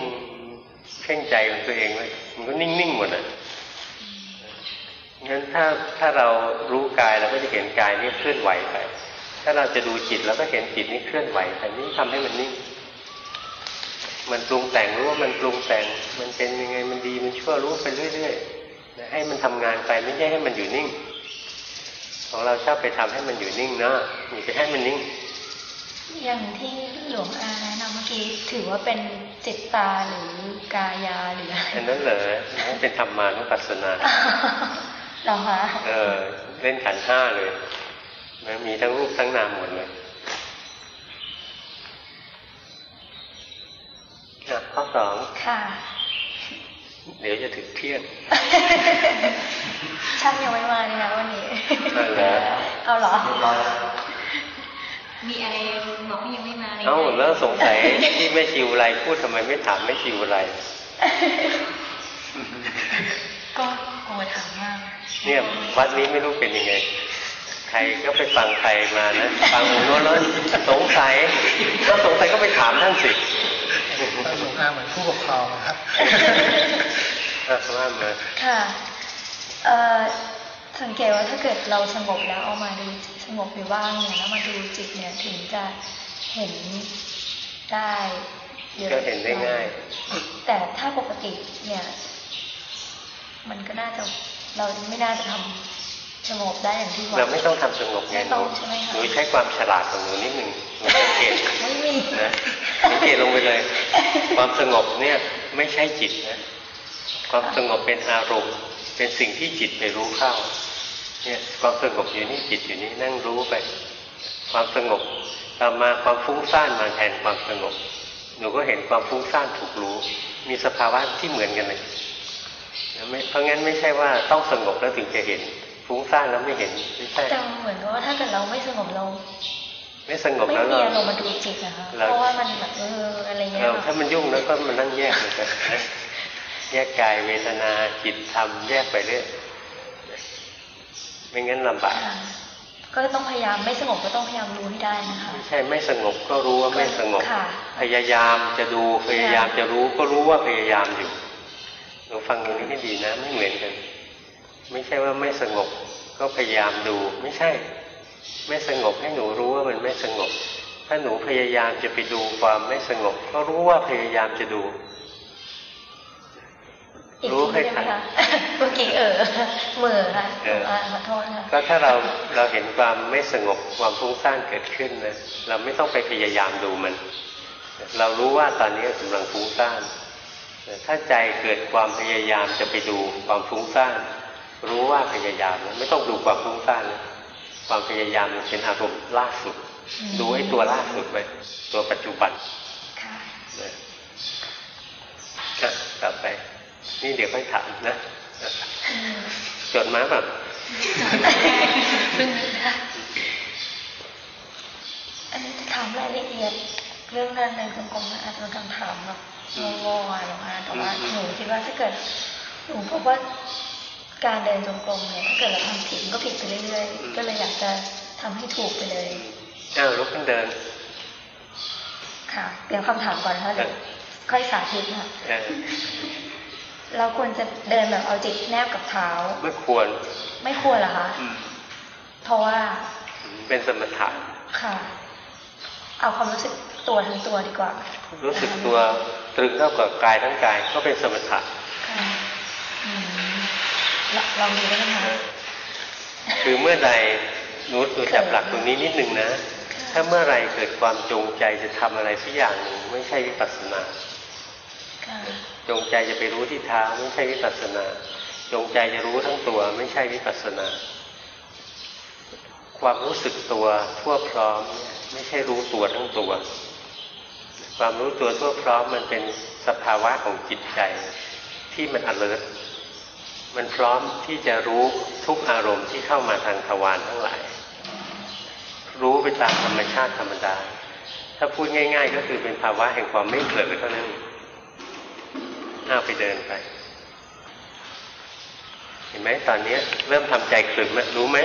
เพ่งใจของตัวเองเลยมันก็นิ่งๆหมดอะงั้นถ้าถ้าเรารู้กายเราก็จะเห็นกายนี่เคลื่อนไหวไป ถ้าเราจะดูจิตเราก็เห็นจิตนี่เคลื่อนไหวไปนี่ทำให้มันนิ่ง มันปรุงแต่งรู้ว่ามันปรุงแต่ง มันเป็นยังไงมันดีมันชั่วรู้ไปเรื่อยๆนะให้มันทำงานไปไม่ใช่ให้มันอยู่นิ่ง ของเราชอบไปทำให้มันอยู่นิ่งนะอย่าไปให้มันนิ่ง อย่างที่หลวงอาแนะนำเมื่อกี้ถือว่าเป็นจิตตาหรือกายาหรืออะไรอันนั้นเหรอนั่นเป็นธรรมานุปัสสนาเหรอคะเออเล่นขันธ์ห้าเลยนะมีทั้งรูปทั้งนามหมดเลยอะ ข้อสองค่ะ เดี๋ยวจะถึงเที่ยงช่างยังไม่มาเลยนะวันนี้เอาเหรอเอาเหรอเรียบร้อยแล้วมีอะไรบอกว่ายังไม่มาเลยเอ้าแล้วสงสัยที่ไม่ชิวอะไรพูดทำไมไม่ถามไม่ชิวอะไรก็กลัวถามมากเนี่ยวัดนี้ไม่รู้เป็นยังไงใครก็ไปฟังใครมานะ ฟังองค์โน้นแล้วสงสัยถ้าสงสัยก็ไปถามท่านสิ ท่านหลวงอาเหมือนผู้ปกครองนะครับอะว่ามาค่ะเอ่อสังเกตว่าถ้าเกิดเราสงบแล้วเอามาดูสงบไปว่างเนี่ยแล้วมาดูจิตเนี่ยถึงจะเห็นได้เยอะก็เห็นได้ง่าย แต่ถ้าปกติเนี่ย มันก็น่าจะเราไม่น่าจะทำ สงบได้อย่างที่หวัเรางไม่ต้องทำสงบไงไม่หต้นูองใช่ไหมคะหนูใช้ความฉลาดของหนูนิดหนึ่งหนูสังเกตไม่มีนะสังเกตลงไปเลย ความสงบเนี่ยไม่ใช่จิตนะความสงบเป็นอารมณ์ เป็นสิ่งที่จิตไปรู้เข้าเนี่ยความสงบอยู่นี่จิตอยู่นี่นั่งรู้ไป ความสงบต่อมาความฟุ้งซ่านมาแทนความสงบหนูก็เห็นความฟุ้งซ่านถูกรู้ มีสภาวะที่เหมือนกันเลยไม่เพราะงั้นไม่ใช่ว่าต้องสงบแล้วถึงจะเห็น ฟุ้งซ่านแล้วไม่เห็นไม่ใช่แต่เหมือนกับว่าถ้าเกิดเราไม่สงบเราไม่สงบไม่แล้วมีเราอารมณ์มาดูจิตนะคะเราเพราะว่ามันแบบเอออะไรเงี้ยเออถ้ามันยุ่งแล้วก็มันนั่งแยกเลยกันนะแยกกายเวทนาจิตธรรมแยกไปเรื่อยไม่งั้นลำบากค่ะก็ต้องพยายามไม่สงบก็ต้องพยายามรู้ให้ได้นะคะไม่ใช่ไม่สงบก็รู้ว่าไม่สงบค่ะพยายามจะดูพยายามจะรู้ก็รู้ว่าพยายามอยู่หนูฟังตรงนี้ให้ดีนะไม่เหมือนกัน ไม่ใช่ว่าไม่สงบก็พยายามดู ไม่ใช่ ไม่สงบให้หนูรู้ว่ามันไม่สงบ ถ้าหนูพยายามจะไปดูความไม่สงบ ก็รู้ว่าพยายามจะดูอีกรู้ทีให้ได้ไหมทันคะเมื่อกี้เออเหม่อค่ะเอออ่าขอโทษค่ะก็ถ้าเราเราเห็นความไม่สงบความฟุ้งซ่านเกิดขึ้นนะเราไม่ต้องไปพยายามดูมัน เรารู้ว่าตอนนี้กำลังฟุ้งซ่านแต่ถ้าใจเกิดความพยายามจะไปดูความฟุ้งซ่าน รู้ว่าพยายามนะไม่ต้องดูความฟุ้งซ่านนะความพยายามมันเป็นอารมณ์ล่าสุด ดูไอ้ตัวล่าสุดไปตัวปัจจุบันค่ะนะอะต่อไป นี่เดี๋ยวค่อยถามนะจดมาแบบเพิ่งนึกได้อันนี้จะถามรายละเอียด เรื่องเดินในจงกรมนะอาจจะเป็นคำถามแบบโง่ๆอะหลวงอาแต่ว่าหนูคิดว่าถ้าเกิดหนูพบว่า การเดินจงกรมเนี่ยถ้าเกิดเราทำผิดมันก็ผิดไปเรื่อยๆ ก็เลยอยากจะทำให้ถูกไปเลยอ้าวลุกขึ้นเดิน ค่ะเตรียมคำถามก่อนนะคะเดี๋ยวค่อยสาธิตค่ะเออเราควรจะเดินแบบเอาจิตแนบกับเท้า ไม่ควร ไม่ควรเหรอคะเพราะว่า เป็นสมถะค่ะ เอาความรู้สึกตัวทั้งตัวดีกว่า รู้สึกตัวตรึงเท่ากับกายทั้งกายก็เป็นสมถะค่ะ อืมลลองดูได้ไหมคะคือเมื่อใดนุชหนูจับหลักตรงนี้นิดนึงนะ ถ้าเมื่อไรเกิดความจงใจจะทำอะไรสักอย่างหนึ่งไม่ใช่วิปัสสนาจงใจจะไปรู้ที่เท้าไม่ใช่วิปัสสนา จงใจจะรู้ทั้งตัวไม่ใช่วิปัสสนา ความรู้สึกตัวทั่วพร้อม ไม่ใช่รู้ตัวทั้งตัว ความรู้ตัวทั่วพร้อมมันเป็นสภาวะของจิตใจที่มัน alert มันพร้อมที่จะรู้ทุกอารมณ์ที่เข้ามาทางทวารทั้งหลาย รู้ไปตามธรรมชาติธรรมดา ถ้าพูดง่าย ๆ ก็คือเป็นภาวะแห่งความไม่เผลอเท่านั้นอ้าไปเดินไป เห็นไหมตอนนี้เริ่มทำใจขลุ่มแล้วรู้ไหม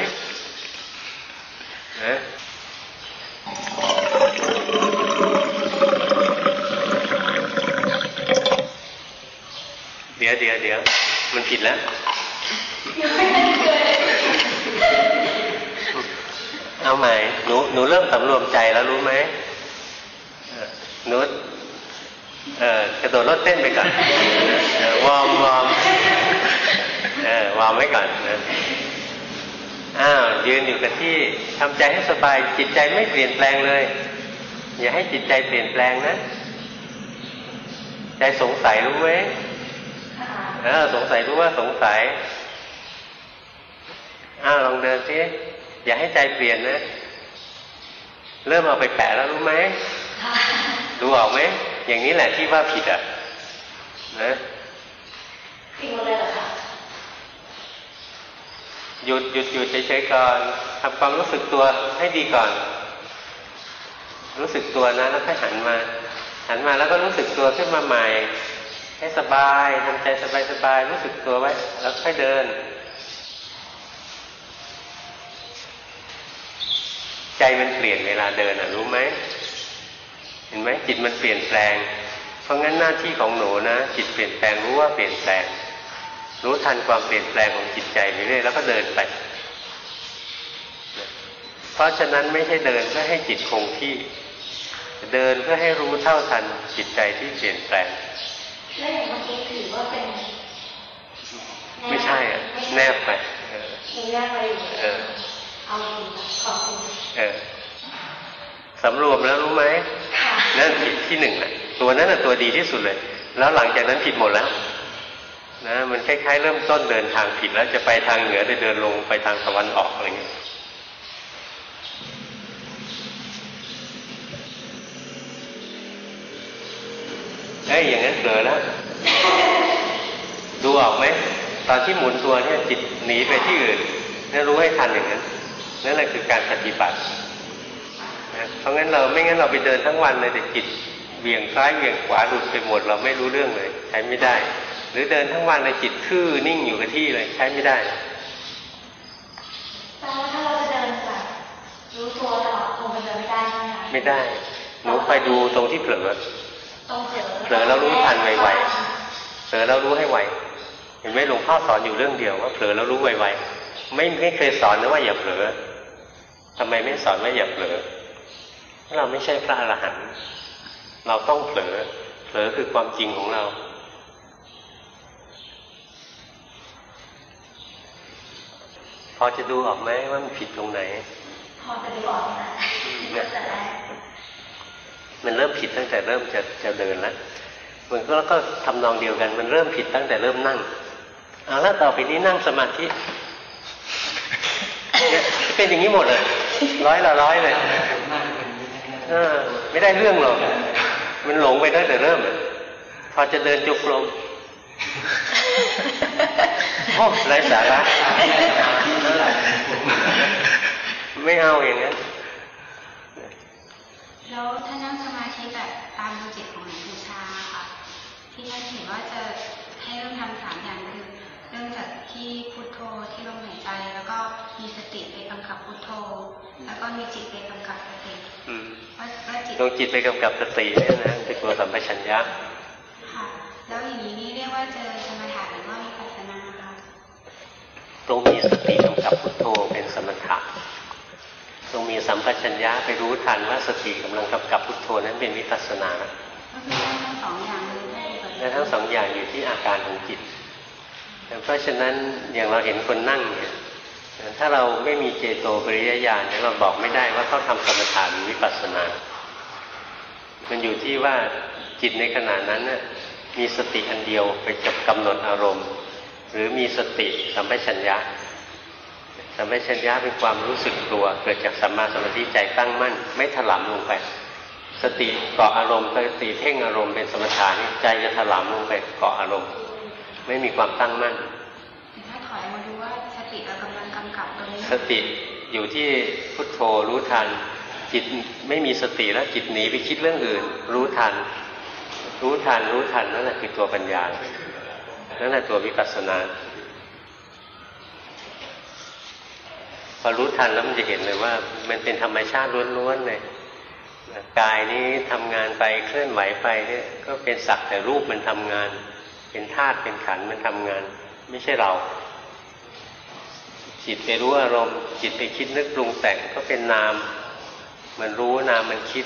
นะเดี๋ยวเดี๋ยวเดี๋ยว มันผิดแล้วเอาใหม่หนูหนูเริ่มสำรวมใจแล้วรู้ไหมหนูเออกระโดดโลดเต้นไปก่อน warm warm เออ warm ไว้ก่อนนะอ้าวยืนอยู่กับที่ทำใจให้สบายจิตใจไม่เปลี่ยนแปลงเลย อย่าให้จิตใจเปลี่ยนแปลงนะ ใจสงสัยรู้ไหม เออสงสัยรู้ว่าสงสัยอ้าวลองเดินสิอย่าให้ใจเปลี่ยนนะ เริ่มเอาไปแปะแล้วรู้ไหมดูออกไหมอย่างนี้แหละที่ว่าผิดอะนะผิดหมดเลยเหรอคะหยุดหยุดหยุดเฉยๆก่อนทำความรู้สึกตัวให้ดีก่อน รู้สึกตัวนะแล้วค่อยหันมา หันมาแล้วก็รู้สึกตัวขึ้นมาใหม่ ให้สบายทำใจสบายๆรู้สึกตัวไว้ แล้วค่อยเดิน ใจมันเปลี่ยนเวลาเดินอะรู้ไหมเห็นไหมจิตมันเปลี่ยนแปลง เพราะงั้นหน้าที่ของหนูนะจิตเปลี่ยนแปลงรู้ว่าเปลี่ยนแปลง รู้ทันความเปลี่ยนแปลงของจิตใจไปเรื่อยแล้วก็เดินไป เพราะฉะนั้นไม่ใช่เดินเพื่อให้จิตคงที่ เดินเพื่อให้รู้เท่าทันจิตใจที่เปลี่ยนแปลง แล้วอย่างเมื่อกี้ถือว่าเป็น ไม่ใช่อะ แนบไปเออมีแนบอะไรอยู่เออเอาจริงขอบคุณเออสำรวมแล้วรู้ไหมค่ะนั่นผิดที่หนึ่งแหละตัวนั้นน่ะตัวดีที่สุดเลย แล้วหลังจากนั้นผิดหมดแล้วนะมันคล้ายๆเริ่มต้นเดินทางผิดแล้วจะไปทางเหนือจะเดินลงไปทางตะวันออกอะไรเงี้ย เอ้ยอย่างนั้นเผลอแล้วดูออกไหมตอนที่หมุนตัวเนี่ยจิตหนีไปที่อื่นนี่รู้ให้ทันอย่างนั้นนั่นแหละคือการปฏิบัตินะเพราะงั้นเราไม่งั้นเราไปเดินทั้งวันเลยแต่จิตเหวี่ยงซ้ายเหวี่ยงขวาหลุดไปหมด เราไม่รู้เรื่องเลย ใช้ไม่ได้ หรือเดินทั้งวันเลยจิตทื่อนิ่งอยู่กับที่เลยใช้ไม่ได้แปลว่าถ้าเราจะเดินแบบรู้ตัวตลอดคงเป็นไปไม่ได้ใช่ไหมคะไม่ได้หนูไปดูตรงที่เผลอต้องเผลอเผ ลอแล้วรู้ทันไวๆเผลอแล้วรู้ให้ไวเห็นไหมหลวงพ่อสอนอยู่เรื่องเดียวว่าเผลอแล้วรู้ไวๆไม่ไม่เคยสอนนะว่าอย่าเผลอทำไมไม่สอนว่าอย่าเผลอเพราะเราไม่ใช่พระอรหันต์เราต้องเผลอเผลอคือความจริงของเราพอจะดูออกไหมว่ามันผิดตรงไหน พอจะดูออกนะแต่แรกมันเริ่มผิดตั้งแต่เริ่มจะจะเดินแล้ว มันก็แล้วก็ทำนองเดียวกัน มันเริ่มผิดตั้งแต่เริ่มนั่งเอาแล้วต่อไปนี้นั่งสมาธิเป็นอย่างนี้หมดเลย ร้อยละร้อยเลยไม่ได้เรื่องหรอก มันหลงไปตั้งแต่เริ่ม พอจะเดินจุกลมโอ้ไรสาระไม่เอาอย่างนั้แล้วถ้านั่งสมาธิแบบตามดูจิตของหนู ที่ท่านเห็นว่าจะให้เริ่มทำสามอย่างคือเริ่มจากที่พุทโธที่ลมหายใจ แล้วก็มีสติไปกำกับพุทโธ แล้วก็มีจิตไปกำกับสติอืมว่าว่าจิตดวงจิตไปกำกับสติเนี่ยนะเป็นตัวสัมปชัญญะค่ะแล้วอย่างนี้นี่เรียกว่าเจอสมถะหรือว่าวิปัสสนาคะตรงมีสติกำกับพุทโธเป็นสมถะตรงมีสัมปชัญญะไปรู้ทันว่าสติกำลังกำกับพุทโธนั้นเป็นวิปัสสนาก็คือได้ทั้งสองอย่าง และทั้งสองอย่างอยู่ที่อาการของจิต เพราะฉะนั้นอย่างเราเห็นคนนั่งเนี่ยถ้าเราไม่มีเจโตปริยญาณเนี่ยเราบอกไม่ได้ว่าเขาทำสมถะหรือวิปัสสนา มันอยู่ที่ว่าจิตในขณะนั้นน่ะมีสติอันเดียวไปจับกำหนดอารมณ์ หรือมีสติสัมปชัญญะสัมปชัญญะเป็นความรู้สึกตัว เกิดจากสัมมาสมาธิใจตั้งมั่น ไม่ถลำลงไป สติเกาะอารมณ์สติเพ่งอารมณ์เป็นสมถะนี่ใจจะถลำลงไปเกาะอารมณ์ ไม่มีความตั้งมั่นแต่ถ้าถอยมาดูว่าสติเรากำลังกำกับตรงนี้สติอยู่ที่พุทโธรู้ทัน จิตไม่มีสติแล้วจิตหนีไปคิดเรื่องอื่น รู้ทัน รู้ทันรู้ทันนั่นแหละคือตัวปัญญานั่นแหละตัววิปัสสนาพอรู้ทันแล้วมันจะเห็นเลยว่า มันเป็นธรรมชาติล้วนๆเลย กายนี้ทำงานไปเคลื่อนไหวไปเนี่ยก็เป็นสักแต่รูปมันทำงาน เป็นธาตุเป็นขันธ์มันทำงาน ไม่ใช่เรา จิตไปรู้อารมณ์ จิตไปคิดนึกปรุงแต่งก็เป็นนาม มันรู้นามมันคิด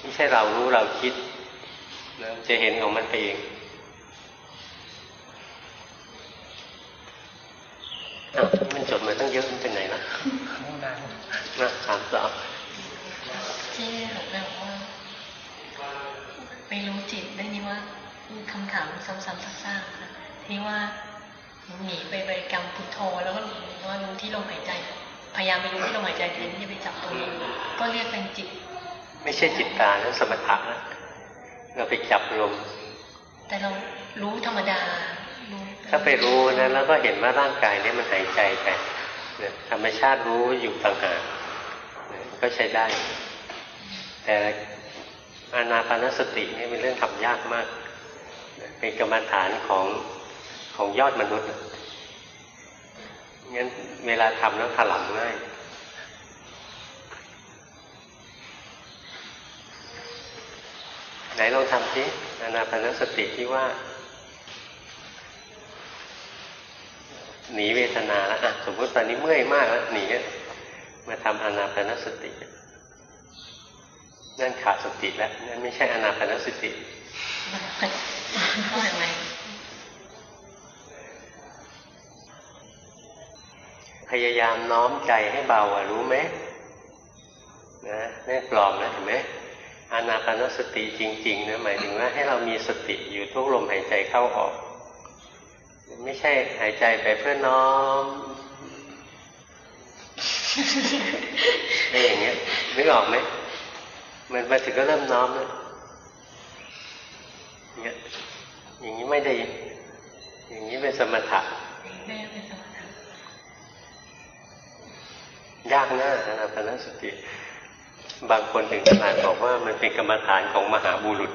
ไม่ใช่เรารู้เราคิดนะจะเห็นของมันไปเองอ้าวนี่มันจดมาตั้งเยอะมันเป็นไหนนะนะถามต่อที่หลวงแม่บอกว่าไปรู้จิตได้นี่ว่าคำถาม ซ้ำๆซากๆค่ะที่ว่าหนีไปบริกรรมพุทโธ แล้วก็ว่ารู้ที่ลมหายใจ พยายามไปรู้ที่ลมหายใจแทนที่จะไปจับตรงนี้ก็เรียกเป็นจิต ไม่ใช่จิตตาแล้วสมถะนะเราไปจับลมแต่เรารู้ธรรมดารู้ถ้าไปรู้นะแล้วก็เห็นว่าร่างกายเนี้มันหายใจไปเนี่ยธรรมชาติรู้อยู่ต่างหากเนี่ยก็ใช้ได้ แต่อานาปานสตินี่เป็นเรื่องทำยากมาก เป็นกรรมฐานของของยอดมนุษย์งั้นเวลาทำแล้วถลำง่ายไหนลองทำสิอานาปานสติที่ว่า หนีเวทนาแล้วอะสมมติตอนนี้เมื่อยมากแล้วหนีมาทำอานาปานสติ นั่นขาดสติแล้ว นั่นไม่ใช่อานาปานสติ เข้าใจไหมพยายามน้อมใจให้เบาอะรู้ไหมนะไม่ปลอมนะเห็นไหมอานาปานสติจริงๆนะหมายถึงว่าให้เรามีสติอยู่ทุกลมหายใจเข้าออก ไม่ใช่หายใจไปเพื่อน้อมไอ้อย่างเงี้ยนึกออกไหมมันมาถึงก็เริ่มน้อมแล้วอย่าง เงี้ยอย่างนี้ไม่ได้ อย่างนี้เป็นสมถะไม่ได้เป็นสมถะยากนะอนาปนสติ บางคนถึงขนาดบอกว่ามันเป็นกรรมฐานของมหาบุรุษ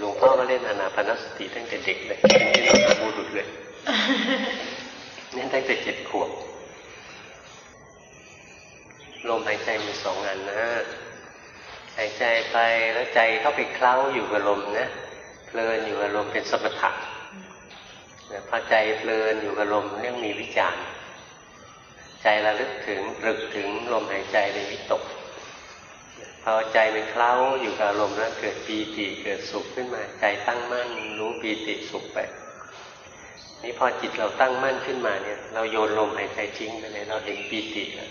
หลวงพ่อก็เล่นอนาปนสติตั้งแต่เด็กเลยเป็นมหาบุรุษเลยเล่นตั้งแต่เจ็ดขวบลมหายใจมีสองอันนะ หายใจไปแล้วใจเข้าไปเคล้าอยู่กับลมนะเพลินอยู่กับลมเป็นสมถะพอใจเพลินอยู่กับลมเรื่องมีวิจารณ์ใจระลึกถึงรึกถึงลมหายใจในวิตกพอใจมันเคล้าอยู่กับลมแล้วเกิดปีติเกิดสุขขึ้นมา ใจตั้งมั่นรู้ปีติสุขไปนี่พอจิตเราตั้งมั่นขึ้นมาเนี่ย เราโยนลมหายใจทิ้งไปเลยเราเห็นปีติแล้ว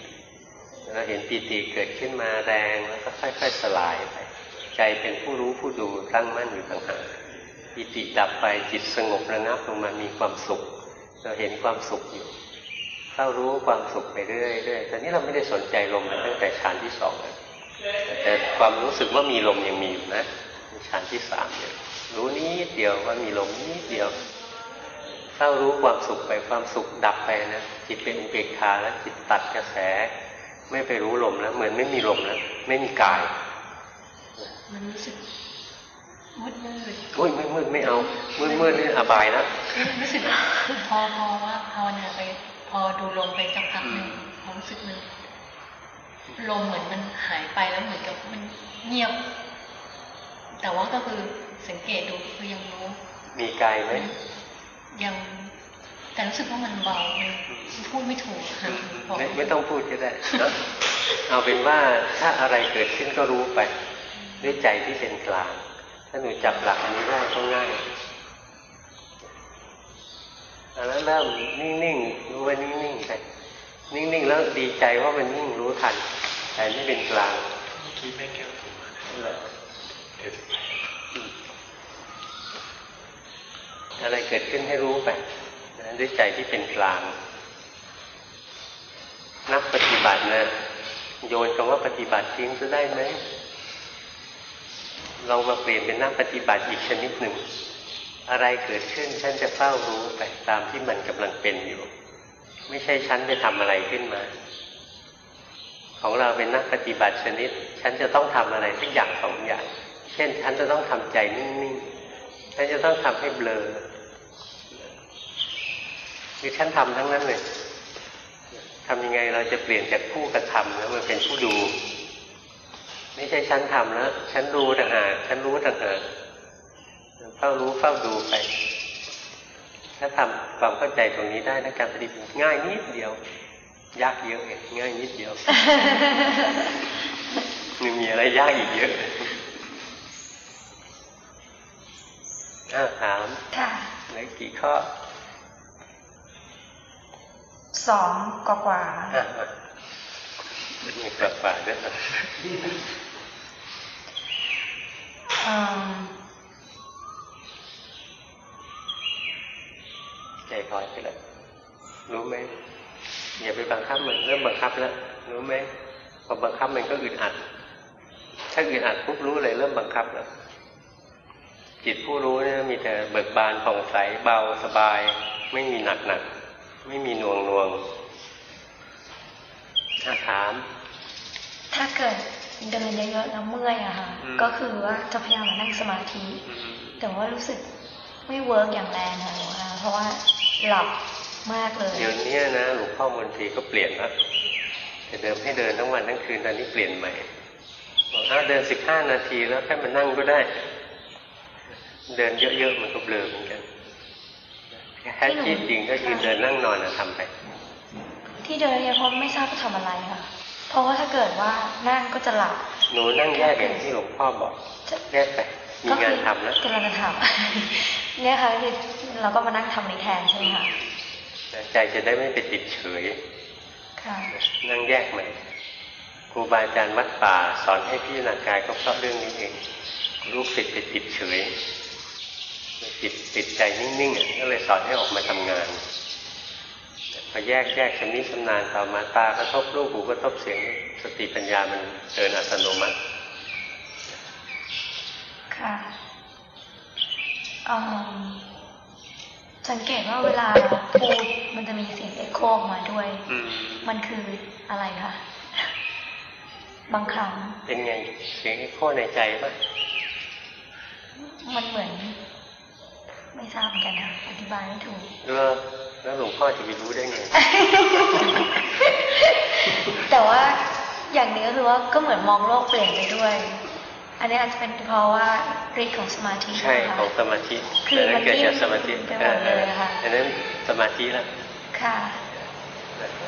เราเห็นปีติเกิดขึ้นมาแรงแล้วก็ค่อย ๆ สลายไป ใจเป็นผู้รู้ผู้ดูตั้งมั่นอยู่ต่างหากปิติดับไปจิตสงบระงับลงมามีความสุข เราเห็นความสุขอยู่เข้ารู้ความสุขไปเรื่อยๆตอนนี้เราไม่ได้สนใจลมมันตั้งแต่ฌานที่สองแล้วแต่ความรู้สึกว่ามีลมยังมีอยู่นะฌานที่สามเนี่ยรู้นิดเดียวว่ามีลมนิดเดียวเข้ารู้ความสุขไปความสุขดับไปนะจิตเป็นอุเบกขาแล้วจิตตัดกระแส ไม่ไปรู้ลมแล้วเหมือนไม่มีลมแล้วไม่มีกาย มันรู้สึกมืดมืดโอ้ยไม่มืดไม่เอา มืดมืดนี่อบายแล้วรู้สึกพอพอว่าภาวนาไป พอดูลมไปสักพักหนึ่งความรู้สึกมันลมเหมือนมันหายไปแล้วเหมือนกับมันเงียบ แต่ว่าก็คือสังเกตดูคือยังรู้ มีกายไหมยัง แต่รู้สึกว่ามันเบามันพูดไม่ถูกค่ะบอกไม่ไม่ต้องพูดก็ได้นะเอาเป็นว่าถ้าอะไรเกิดขึ้นก็รู้ไป ด้วยใจที่เป็นกลาง ถ้าหนูจับหลักอันนี้ได้ก็ง่ายเอาแล้วเริ่มนิ่งๆรู้ว่านิ่งๆไปนิ่งๆแล้วดีใจว่ามันนิ่งรู้ทันแต่ไม่เป็นกลางเมื่อกี้แม่แก้วถูกมานั่นแหละเดี๋ยวอะไรเกิดขึ้นให้รู้ไปนะ ด้วยใจที่เป็นกลาง นักปฏิบัตินะโยนคำว่าปฏิบัติทิ้งจะได้ไหมลองมาเปลี่ยนเป็นนักปฏิบัติอีกชนิดหนึ่ง อะไรเกิดขึ้นฉันจะเฝ้ารู้ไปตามที่มันกำลังเป็นอยู่ ไม่ใช่ฉันไปทำอะไรขึ้นมา ของเราเป็นนักปฏิบัติชนิด ฉันจะต้องทำอะไรสักอย่างสองอย่าง เช่น ฉันจะต้องทำใจนิ่งๆฉันจะต้องทำให้เบลอ คือฉันทำทั้งนั้นเลยทำยังไงเราจะเปลี่ยนจากผู้กระทำแล้วมาเป็นผู้ดู ไม่ใช่ฉันทำแล้วฉันดูต่างหากฉันรู้ต่างหากเฝ้ารู้เฝ้าดูไป ถ้าทำความเข้าใจตรงนี้ได้นะการปฏิบัติง่ายนิดเดียว ยากเยอะเองง่ายนิดเดียวมันมีอะไรยากอีกเยอะอ้าวถามค่ะเหลือกี่ข้อ สองกว่ากว่าอะมามีกลับป่าด้วยนะอืมใจคอยไปแล้วรู้ไหมอย่าไปบังคับมันเริ่มบังคับแล้วรู้ไหมพอบังคับมันก็อึดอัด ถ้าอึดอัดปุ๊บรู้เลยเริ่มบังคับแล้วจิตผู้รู้เนี่ยมีแต่เบิกบานผ่องใสเบาสบาย ไม่มีหนักหนัก ไม่มีหน่วงหน่วงถ้าถาม ถ้าเกิดเดินเยอะๆแล้วเมื่อยอะค่ะอืมก็คือว่าจะพยายามมานั่งสมาธิ แต่ว่ารู้สึกไม่ work อย่างแรงค่ะหลวงอาเพราะว่าหลับมากเลย เดี๋ยวนี้นะหลวงพ่อมนตรีก็เปลี่ยนแล้วแต่เดิมให้เดินทั้งวันทั้งคืนตอนนี้เปลี่ยนใหม่บอกอ้าวเดินสิบห้านาทีแล้วแค่มานั่งก็ได้ เดินเยอะๆมันก็เบลอเหมือนกัน แค่ที่จริงก็ยืนเดินนั่งนอนนะทำไป ที่เดินเยอะเพราะไม่ทราบจะทำอะไรค่ะ เพราะว่าถ้าเกิดว่านั่งก็จะหลับ หนูนั่งแยกอย่างที่หลวงพ่อบอกจะแยกไป มีงานทำแล้วกำลังจะทำเนี่ยค่ะคือเราก็มานั่งทำนี้แทนใช่ไหมคะใจจะได้ไม่ไปติดเฉยค่ะนั่งแยกไหมครูบาอาจารย์วัดป่า สอนให้พิจารณากายก็เพราะเรื่องนี้เองลูกศิษย์ไปติดเฉย ติดติดใจนิ่งๆอะก็เลยสอนให้ออกมาทำงานพอแยกแยกชำนิชำนาญต่อมาตากระทบรูปหูกระทบเสียงสติปัญญามันเดินอัตโนมัติ ค่ะอืมสังเกตว่าเวลาพูดมันจะมีเสียงเอ็กโคออกมาด้วยอืมมันคืออะไรคะบางครั้ง เป็นไงเสียงโค้ในใจป่ะมันเหมือน ไม่ทราบเหมือนกันค่ะอธิบายไม่ถูกเออแล้วหลวงพ่อจะไปรู้ได้ไง แต่ว่าอย่างนี้ก็คือว่าก็เหมือนมองโลกเปลี่ยนไปด้วย อันนี้อาจจะเป็นเพราะว่าฤทธิ์ของสมาธิใช่นะคะของสมาธิคือแต่นั้นเกิดจากสมาธิมันนิ่มไปหมดเลยค่ะอันนั้นสมาธิแล้วค่ะ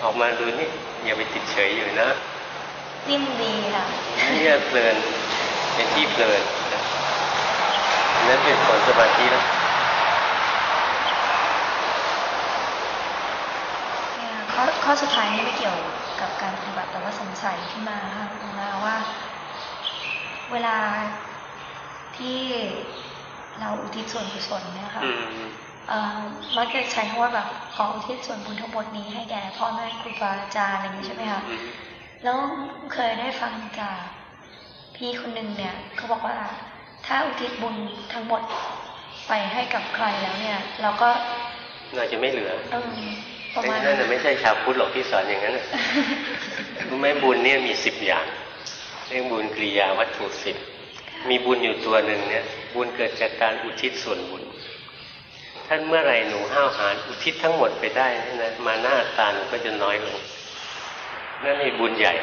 ออกมาดูนี่อย่าไปติดเฉยอยู่นะนิ่มดีค่ะเนี่ยเพลินเป็นที่เพลินอันนั้นเป็นผลสมาธิแล้ว เนี่ย ข้อข้อสุดท้ายนี่ไม่เกี่ยวกับการปฏิบัติแต่ว่าสงสัยขึ้นมาค่ะคุณนาว่า เวลาเราอุทิศส่วนกุศลเนี่ยค่ะอืมเอ่อมักจะใช้คำว่าแบบขออุทิศส่วนบุญทั้งหมดนี้ให้แก่พ่อแม่ครูบาอาจารย์อะไรอย่างนี้ใช่ไหมคะอืมแล้วเคยได้ฟังจากพี่คนหนึ่งเนี่ยเขาบอกว่าถ้าอุทิศบุญทั้งหมดไปให้กับใครแล้วเนี่ย เราก็เราจะไม่เหลือเออ ประมาณนั่นน่ะไม่ใช่ชาวพุทธหรอกที่สอนอย่างนั้นน่ะรู้ไหมบุญเนี่ยมีสิบอย่าง เรียกบุญกริยาวัตถุสิบมีบุญอยู่ตัวหนึ่งเนี่ย บุญเกิดจากการอุทิศส่วนบุญ ท่านเมื่อไหร่หนูห้าวหาญอุทิศทั้งหมดไปได้เนยนะมาหน้าตาหนูก็จะน้อยลงนั่นนี่บุญใหญ่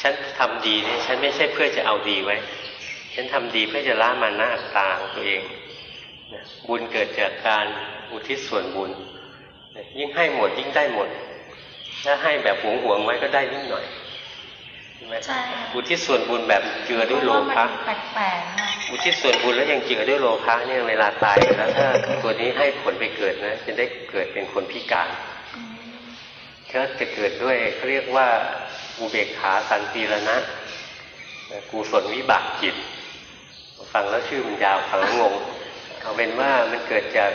ฉันทำดีเนี่ยฉันไม่ใช่เพื่อจะเอาดีไว้ ฉันทำดีเพื่อจะละมาหน้าตาของตัวเองนะบุญเกิดจากการอุทิศส่วนบุญนะ ยิ่งให้หมดยิ่งได้หมด ถ้าให้แบบหวงหวงๆไว้ก็ได้นิดหน่อยใช่ไหมใช่ค่ะอุทิศส่วนบุญแบบเจือด้วยโลเพราะภะว่ามันแปลกๆค่ะอุทิศส่วนบุญแล้วยังเจือด้วยโลภะเนี่ยเวลาตายไปแล้วถ้าตัวนี้ให้ผลไปเกิดนะจะได้เกิดเป็นคนพิการอืมถ้าจะเกิดด้วยเขาเรียกว่าอุเบกขาสันติรณะกุศลวิบากจิต ฟังแล้วชื่อมันยาวฟังแล้วงงเอาเป็นว่ามันเกิดจาก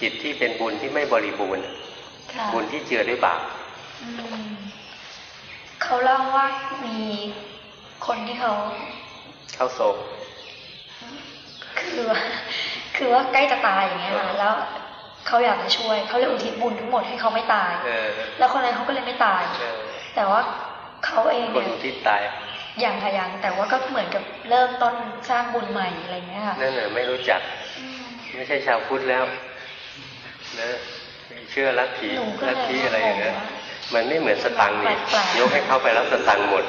จิตที่เป็นบุญที่ไม่บริบูรณ์ค่ะบุญที่เจือด้วยบาปอืมเขาเล่าว่ามีคนที่เขาเข้าโศกคือว่าคือว่าใกล้จะตายอย่างเงี้ยค่ะแล้วเขาอยากจะช่วยเขาเลยอุทิศบุญทั้งหมดให้เขาไม่ตายเออแล้วคนนั้นเขาก็เลยไม่ตายเออแต่ว่าเขาเองคนเนี่ยที่ตายอย่างค่ะอย่างแต่ว่าก็เหมือนกับเริ่มต้นสร้างบุญใหม่อะไรเงี้ยค่ะนั่นน่ะไม่รู้จักอืมไม่ใช่ชาวพุทธแล้ว นะเชื่อลัทธิหนูก็เลยลัทธิอะไรอย่างเงี้ยงงว่ามันไม่เหมือนสตังค์นี่แปลกๆยกให้เขาไปแล้วสตังค์หมด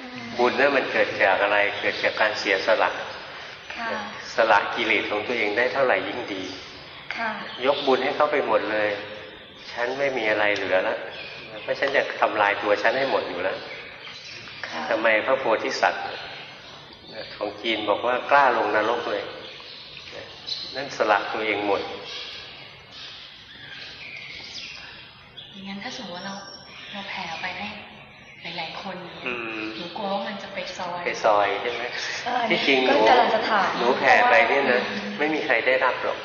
อืมบุญนั้นมันเกิดจากอะไร เกิดจากการเสียสละค่ะสละกิเลสของตัวเองได้เท่าไหร่ยิ่งดีค่ะยกบุญให้เขาไปหมดเลย ฉันไม่มีอะไรเหลือแล้วเพราะฉันจะทำลายตัวฉันให้หมดอยู่แล้วค่ะทำไมพระโพธิสัตว์ของจีนบอกว่ากล้าลงนรกเลย นั่นสละตัวเองหมด งั้นถ้าสมมติว่าเราเราแผ่ไปให้หลายๆคนอืมหนูกลัวว่ามันจะไปซอย ไปซอยใช่ไหมเออที่จริงหก็นูกำลังจะถามหนูแผ่ไปเนี่ยนะไม่มีใครได้รับหรอก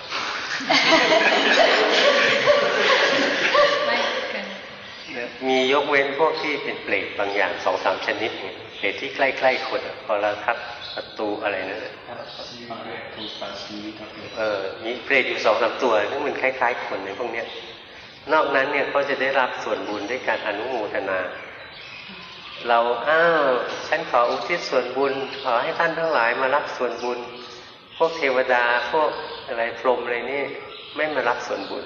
ไม่เกินมียกเว้นพวกที่เป็นเปรตบางอย่างสองสามชนิดเนี่ยเปรตที่ใกล้ๆคนอะพอเราทับประตูอะไรนั่นน่ะถ้าบางเรื่องถูกปาชีวิตก็คือเออมีเปรตอยู่สองสามตัวซึ่งมันคล้าย ๆ คนในพวกเนี้ย นอกนั้นเนี่ยเขาจะได้รับส่วนบุญด้วยการอนุโมทนา เราอ้าวฉันขออุทิศส่วนบุญ ขอให้ท่านทั้งหลายมารับส่วนบุญ พวกเทวดาพวกอะไรพรหมอะไรนี่ไม่มารับส่วนบุญ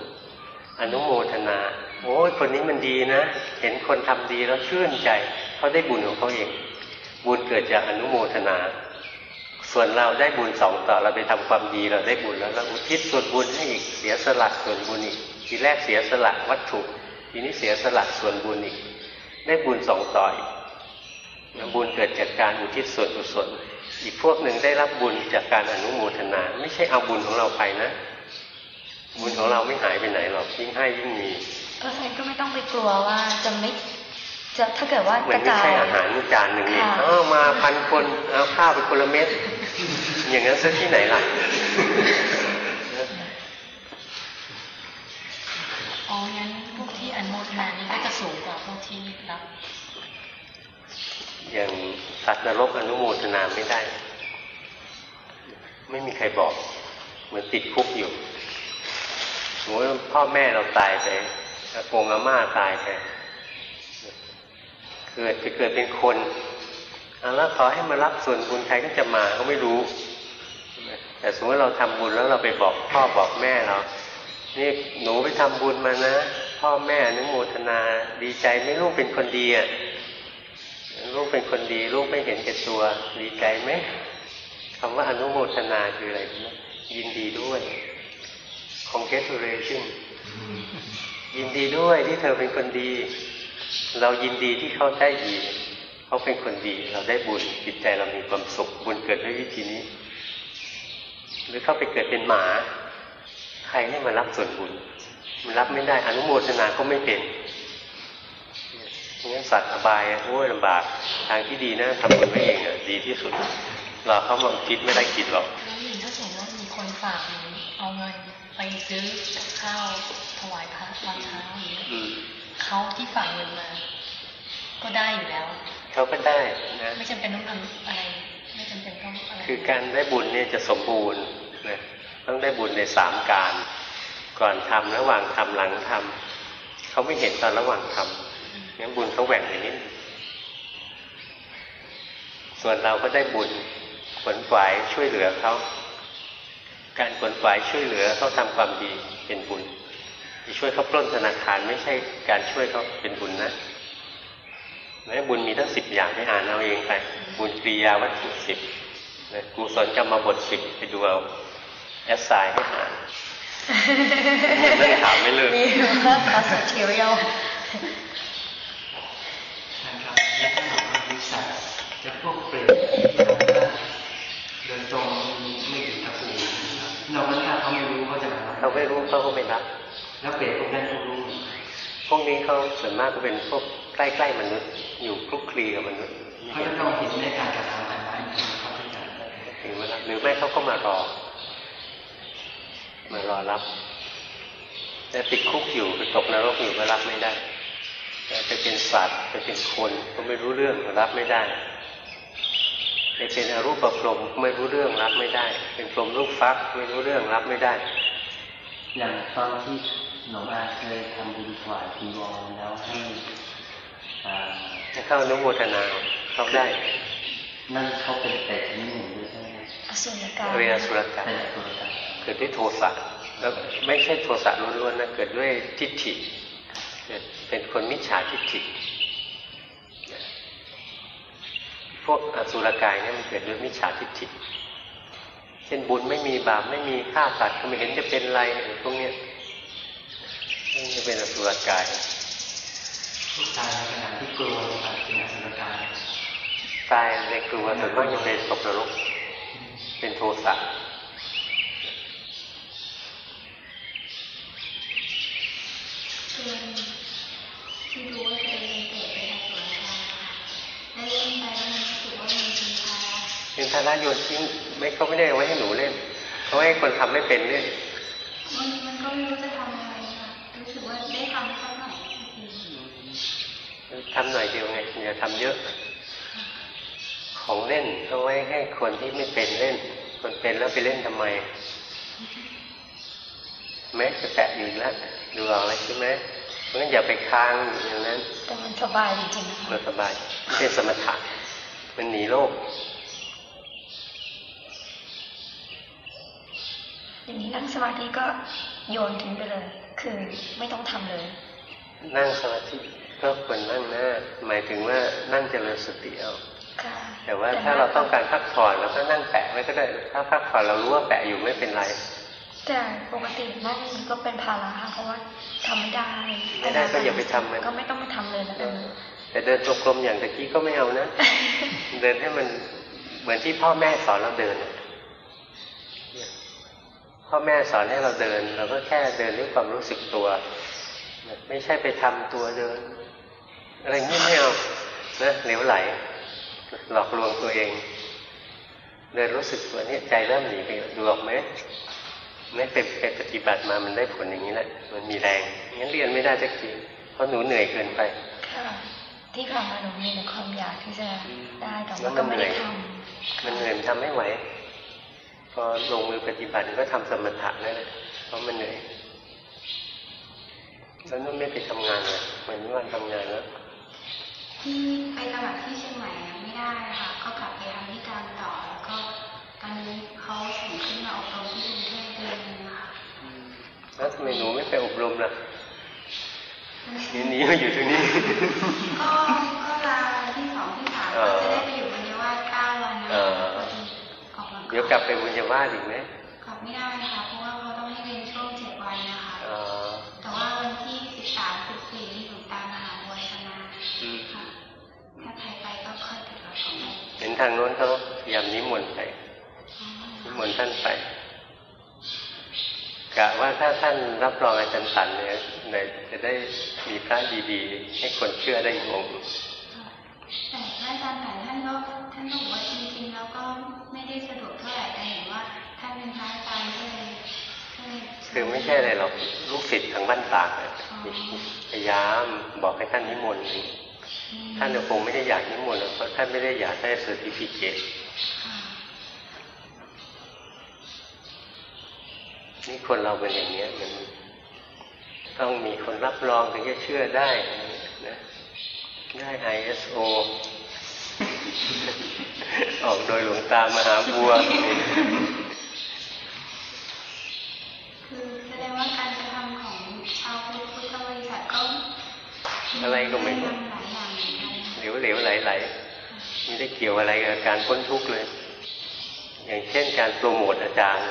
อนุโมทนา โอ้ยคนนี้มันดีนะ เห็นคนทำดีแล้วชื่นใจเขาได้บุญของเขาเอง บุญเกิดจากอนุโมทนา ส่วนเราได้บุญสองต่อเราไปทำความดีเราได้บุญแล้วเราอุทิศส่วนบุญให้อีกเสียสละส่วนบุญอีก ทีแรกเสียสละวัตถุ ทีนี้เสียสละส่วนบุญอีก ได้บุญสองต่ออีกแล้วบุญเกิดจากการอุทิศส่วนกุศลอีกพวกหนึ่งได้รับบุญจากการอนุโมทนา ไม่ใช่เอาบุญของเราไปนะ บุญของเราไม่หายไปไหนหรอกยิ่งให้ยิ่งมีเพราะฉะนั้นก็ไม่ต้องไปกลัวว่าจะไม่จะถ้าเกิดว่าเหมืกอนระไม่จายใช่อาหารจานหนึ่งนี่ค่ะเอามาพันคนเอาข้าวไปคนละเม็ดอย่างนั้นซื้อที่ไหนล่ะ อ๋องั้นพวกที่อนุโมทนานี้ก็จะสูงกว่าพวกที่รับอย่างสัตว์นรกอนุโมทนาไม่ได้ ไม่มีใครบอก เหมือนติดคุกอยู่สมมติพ่อแม่เราตายไปอากงอาม่าตายไป เกิดจะเกิดเป็นคนเอาแล้วขอให้มารับส่วนบุญใครก็จะมาก็ไม่รู้ แต่สมมติเราทำบุญแล้วเราไปบอกพ่อบอกแม่เรา นี่หนูไปทำบุญมานะ พ่อแม่อนุโมทนาดีใจไม่ลูกเป็นคนดีอะลูกเป็นคนดี ลูกไม่เห็นแก่ตัว ดีใจไหมคำว่าอนุโมทนาคืออะไรนะยินดีด้วย congratulation ยินดีด้วยที่เธอเป็นคนดี เรายินดีที่เขาได้ดี เขาเป็นคนดี เราได้บุญจิตใจเรามีความสุขบุญเกิดด้วยวิธีนี้ หรือเข้าไปเกิดเป็นหมา ใครให้มารับส่วนบุญ มันรับไม่ได้อนุโมทนาก็ไม่เป็นงั้นสัตว์อบายอะโอ้ยลำบาก ทางที่ดีนะทำบุญไว้เองอะดีที่สุดรอเขามาคิดไม่ได้กินหรอกแล้วอย่างถ้าสมมติว่ามีคนฝากหนูเอาเงินไปซื้อกับข้าวถวายพระตอนเช้าอย่างเงี้ยอืมเขาที่ฝากเงินมา ก็ได้อยู่แล้วเขาก็ได้นะไม่จำเป็นต้องทำอะไร ไม่จำเป็นต้องอะไรคือการได้บุญเนี่ยจะสมบูรณ์นะ ต้องได้บุญในสามการ ก่อนทำระหว่างทำหลังทำเขาไม่เห็นตอนระหว่างทำงั้นบุญเขาแหว่งไปนิดส่วนเราก็ได้บุญขนขวายช่วยเหลือเขาการขนขวายช่วยเหลือเขาทำความดีเป็นบุญที่ช่วยเขาปล้นธนาคารไม่ใช่การช่วยเขาเป็นบุญนะแม้บุญมีทั้งสิบอย่างให้อ่านเอาเองไป บุญกริยาวัตถุสิบกุศลกรรมบทสิบไปดูเอา แอสไซน์ให้อ่านนั่งถามไม่เลิกมีว่าคาสเทียลนะครับและถ้าหากว่าวิสัยจะพวกเปรตเดินตรงไม่ถึงตะปูนะครับนอกนั้นถ้าเขาไม่รู้เขาจะมารับเขาไม่รู้เขาก็ไม่รับแล้วเปรตพวกนั้นเขารู้ พวกนี้เขาส่วนมากก็เป็นพวกใกล้ๆมนุษย์ อยู่คลุกคลีกับมนุษย์เขาจะต้องเห็นในการกระทำอันนั้นเขาถึงจะถึงมารับหรือไม่เขาก็มารอ มารอรับ แต่ติดคุกอยู่ไปตกนรกอยู่ก็รับไม่ได้แต่ไปเป็นสัตว์ไปเป็นคนก็ไม่รู้เรื่องรับไม่ได้ไปเป็นอรูปพรหมไม่รู้เรื่องรับไม่ได้ เป็นพรหมลูกฟักไม่รู้เรื่องรับไม่ได้ อย่างตอนที่หลวงอาเคยทำบุญถวายทีวรแล้วให้อ่าจะเข้าอนุโมทนาเขาได้ นั่นเขาเป็นเปรตชนิดหนึ่งด้วยใช่ไหมครับอสุรกายเรียนสุรกายเป็นตัวกัน เกิดด้วยโทสะแล้วไม่ใช่โทสะล้วนๆนะเกิดด้วยทิฏฐิเกิดเป็นคนมิจฉาทิฏฐิพวกอสุรกายเนี่ยมันเกิดด้วยมิจฉาทิฏฐิเช่นบุญไม่มีบาปไม่มีฆ่าสัตว์ก็ไม่เห็นจะเป็นไรพวกเนี้ยนี่จะเป็นอสุรกายผู้ตายในขณะที่กลัวนะครับเป็นอสุรกายตายในกลัวส่วนมากจะเป็นตกนรกเป็นโทสะ คือที่รู้ว่าตัวเองเกิดเป็นอสุรกายค่ะแล้วเล่นไปแล้วมันรู้สึกว่ามันเป็นภาระ เป็นภาระโยนทิ้งไม่เขาไม่ได้เอาไว้ให้หนูเล่นเขาให้คนทำไม่เป็นเล่นมันมันก็ไม่รู้จะทำอะไรค่ะรู้สึกว่าได้ทำสักหน่อยก็ดีทำหน่อยเดียวไงอย่าทำเยอะ ของเล่นเอาไว้ให้คนที่ไม่เป็นเล่น คนเป็นแล้วไปเล่นทำไมแม้จะแตะอยู่แล้วดูเอาอะไรใช่ไหมเพราะงั้นอย่าไปค้างอยู่อย่างนั้นแต่มันสบายจริงๆนะคะมันสบายไม่เป็นสมถะมันหนีโลก อย่างนี้นั่งสมาธิก็โยนทิ้งไปเลย คือไม่ต้องทำเลย นั่งสมาธิก็ควรนั่งหน้า หมายถึงว่านั่งเจริญสติเอาค่ะแต่ว่าถ้าเราต้องการพักผ่อนเราก็นั่งแปะไว้ก็ได้ ถ้าพักผ่อนเรารู้ว่าแปะอยู่ไม่เป็นไรแต่ปกตินั่งมันก็เป็นภาระค่ะเพราะว่าทำไม่ได้ไม่ได้ก็อย่าไปทำมันก็ไม่ต้องไปทำเลยแล้วกันแต่เดินจงกรมอย่างตะกี้ก็ไม่เอานะ เดินให้มันเหมือนที่พ่อแม่สอนเราเดินน่ะ พ่อแม่สอนให้เราเดิน เราก็แค่เดินด้วยความรู้สึกตัว ไม่ใช่ไปทำตัวเดิน อะไรเงี้ยไม่เอานะเหลวไหล หลอกลวงตัวเอง เดินรู้สึกตัวเนี่ยใจเริ่มหนีไปดูออกไหมไม่เป็นไปปฏิบัติมามันได้ผลอย่างนี้แหละ มันมีแรงงั้นเรียนไม่ได้สักทีเพราะหนูเหนื่อยเกินไปค่ะที่ผ่านมาหนูมีแต่ความอยากที่จะได้แต่แล้ว่าวมัก็นไม่เหนื่ได้อยทมันเหนื่อยมันทำไม่ไหวพ อลงมือปฏิบัติก็ทำสมถะนั่นแหละเพราะมันเหนื่อยแล้วนุ่นไม่ไปทำงานเลยเหมือนวันทำงานแล้วที่ไปสมัครที่เชียงใหม่อะไม่ได้ค่ะ ก็กลับไปทำที่การต่อแล้วก็ตอนนี้เขาส่งขึ้นมาอบรมที่กรุงเทพเดือนหนึงค่ะแล้วทำไมหนูไม่ไปอบรมล่ะหนีหนีมาอยู่ตรงนี้ ก็ก็ลาที่สองที่สามเอก็อจะได้ไปอยู่บรรยาวาสเก้าวันนะ เออพอดีออกหลังเดี๋ยวกลับไปบุญญาวาสอีกไหมกลับไม่ได้ค่ะเพราะว่าเขาต้องให้เรียนช่วงเจ็ดวันนะคะอ๋อแต่ว่าวันที่สิบสามสิบสี่นี่หนูตามมหาวัยคณะอืมค่ะถ้าใครไปก็ค่อยติดต่อเขาไปเห็นทางโน้นเขาพยายามนิมนต์ไปนิมนต์ท่านไปกะว่าถ้าท่านรับรองอาจารย์สันเนี่ยไหนจะได้มีพระดีๆ ให้คนเชื่อได้อีกองค์แต่ท่านอาจารย์แต่ท่านก็ท่านก็บอกว่าจริงๆแล้วก็ไม่ คือไม่ใช่อะไรหรอกลูกศิษย์ทางบ้านตากพยายามบอกให้ท่านนิมนต์ท่านคงไม่ได้อยากนิมนต์เพราะท่านไม่ได้อยากได้เซอร์ติฟิเคตนี่คนเราเป็นอย่างเนี้ยมันต้องมีคนรับรองถึงจะเชื่อได้นะได้ ISO ออกโดยหลวงตามหาบัว คือแสดงว่าการกระทำของชาวพุทธพุทธบริษัทก็ อะไรก็ไม่รู้ทำหลายอย่างเหลวเหลวไหลไหลไม่ได้เกี่ยวอะไรกับการพ้นทุกข์เลย อย่างเช่นการโปรโมทอาจารย์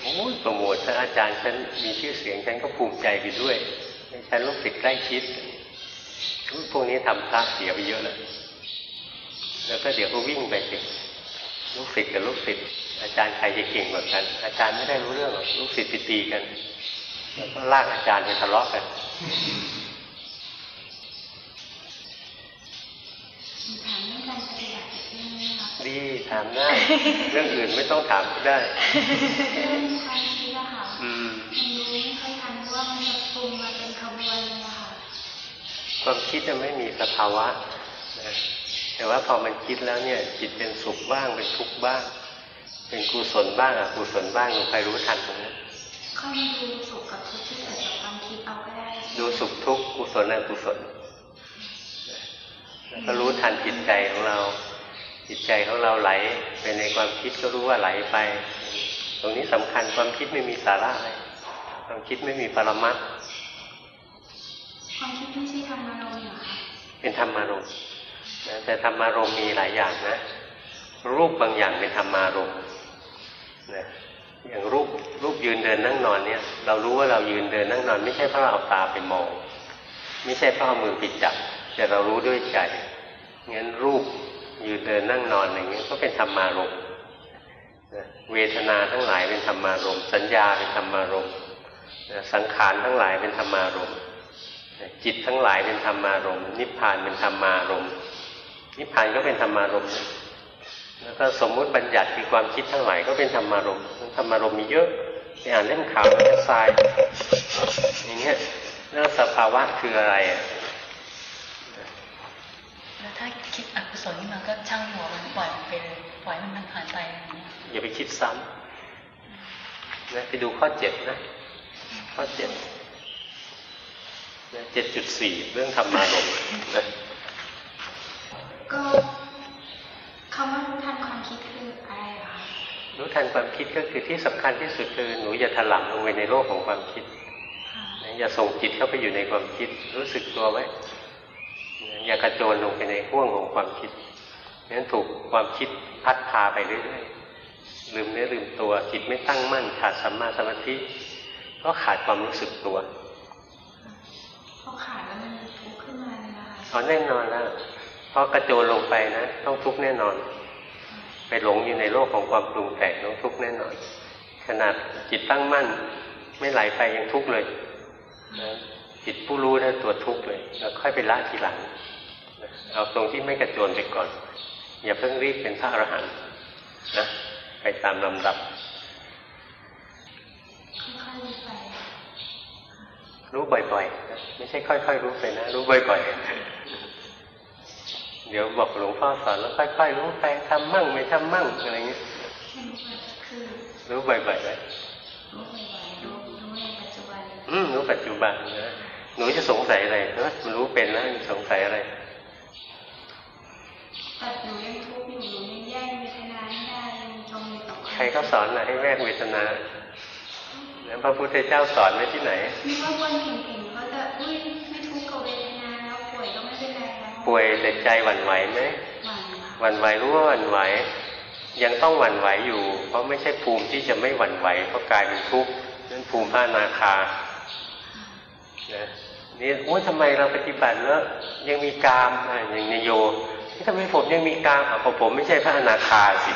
โอ้ยโปรโมทถ้าอาจารย์ฉันมีชื่อเสียงฉันก็ภูมิใจไปด้วยฉันลูกศิษย์ใกล้ชิดพวกนี้ทำพระเสียไปเยอะเลยแล้วก็เดี๋ยวก็วิ่งไปสิลูกศิษย์กับลูกศิษย์อาจารย์ใครจะเก่งกว่ากัน อาจารย์ไม่ได้รู้เรื่องหรอกลูกศิษย์ไปตีกันแล้วก็ลากอาจารย์ไปทะเลาะกัน ดีถามได้ เรื่องอื่นไม่ต้องถามก็ได้เรื่องความคิดอะค่ะอืมมันรู้ไม่ค่อยทันเพราะว่ามันจะปรุงมาเป็นขบวนเลยอะค่ะความคิดจะไม่มีสภาวะนะแต่ว่าพอมันคิดแล้วเนี่ย จิตเป็นสุขบ้างเป็นทุกข์บ้าง เป็นกุศลบ้างอกุศลบ้างใครรู้ทันตรงนั้นเข้ามาดูสุขกับทุกข์ที่เกิดจากความคิดเอาก็ได้ใช่ไหมดูสุขทุกข์กุศลอกุศลแล้วก็รู้ทันจิตใจของเรา จิตใจของเราไหลไปในความคิดก็รู้ว่าไหลไป ตรงนี้สำคัญความคิดไม่มีสาระอะไรความคิดไม่มีปรมัตถ์ความคิดไม่ใช่ธรรมารมณ์เหรอคะเป็นธรรมารมณ์นะแต่ธรรมารมณ์มีหลายอย่างนะ รูปบางอย่างเป็นธรรมารมณ์นะอย่างรูปรูปยืนเดินนั่งนอนเนี่ย เรารู้ว่าเรายืนเดินนั่งนอน ไม่ใช่เพราะเราเอาตาไปมอง ไม่ใช่เพราะเอามือไปจับแต่เรารู้ด้วยใจงั้นรูป ยืนเดินนั่งนอนอย่างนี้ก็เป็นธรรมารมณ์เวทนาทั้งหลายเป็นธรรมารมณ์สัญญาเป็นธรรมารมณ์สังขารทั้งหลายเป็นธรรมารมณ์จิตทั้งหลายเป็นธรรมารมณ์นิพพานเป็นธรรมารมณ์นิพพานก็เป็นธรรมารมณ์แล้วก็สมมุติบัญญัติคือความคิดทั้งหลายก็เป็นธรรมารมณ์ธรรมารมณ์มีเยอะไปอ่านเล่มข่าวแล้วทรายอย่างเงี้ยแล้วสภาวะคืออะไรอะ แล้วถ้าคิดอกุศลขึ้นมาก็ช่างหัวมันปล่อยมันไปเลยปล่อยมันมันผ่านไปอะไรอย่างเงี้ยอย่าไปคิดซ้ำนะไปดูข้อเจ็ดนะ ข้อเจ็ดเจ็ดจุดสี่เรื่องธรรมารมณ์นะก็คำว่ารู้ทันความคิดคืออะไรเหรอคะรู้ทันความคิดก็คือที่สำคัญที่สุดคือหนูอย่าถลำลงไปในโลกของความคิดค่ะนะอย่าส่งจิตเข้าไปอยู่ในความคิด รู้สึกตัวไว้นะ อย่ากระโจนลงไปในห่วงของความคิดนั้นถูกความคิดพัดพาไปเรื่อยๆลืมเนื้อลืมตัวจิตไม่ตั้งมั่น ขาดสัมมาสมาธิก็ขาดความรู้สึกตัวพอขาดแล้วมันทุกข์ขึ้นมาเลยนะคะเอาแน่นอนแล้วเพราะกระโจนลงไปนะต้องทุกข์แน่นอน ไปหลงอยู่ในโลกของความปรุงแต่งต้องทุกข์แน่นอน ขนาดจิตตั้งมั่น ไม่ไหลไปยังทุกข์เลยนะจิตผู้รู้นะตัวทุกข์เลยแล้วค่อยไปละทีหลังนะ เอาตรงที่ไม่กระโจนไปก่อน อย่าเพิ่งรีบเป็นพระอรหันต์นะไปตามลำดับ รู้บ่อยๆนะไม่ใช่ค่อยๆรู้ไปนะ รู้บ่อยๆ เดี๋ยวบอกหลวงพ่อสอนแล้วค่อยๆรู้ไปทำมั่งไม่ทำมั่งอะไรเงี้ยรู้รู้บ่อยๆไว้รู้บ่อยๆรู้รู้ในปัจจุบันอืมรู้ปัจจุบันนะหนูจะสงสัยอะไรเออมันรู้เป็นนะมันสงสัยอะไร แต่หนูยังทุกข์อยู่หนูยังแยกเวทนาไม่ได้ยังจมอยู่กับใครเขาสอนนะให้แวกเวทนาแล้วพระพุทธเจ้าสอนไว้ที่ไหนนึกว่าคนเก่งๆเขาจะอุ้ยไม่ทุกข์กับเวทนาแล้วป่วยก็ไม่เป็นไรแล้วป่วยแต่ใจหวั่นไหวไหมหวั่นค่ะหวั่นไหวรู้ว่าหวั่นไหว ยังต้องหวั่นไหวอยู่ เพราะไม่ใช่ภูมิที่จะไม่หวั่นไหวเพราะกลายเป็นทุกข์นั่นภูมิพระอนาคานะนี่โอ้ยทำไมเราปฏิบัติแล้วยังมีกามอะอย่างนายโยนี่ ทำไมผมยังมีกามอะเพราะผมไม่ใช่พระอนาคาสิ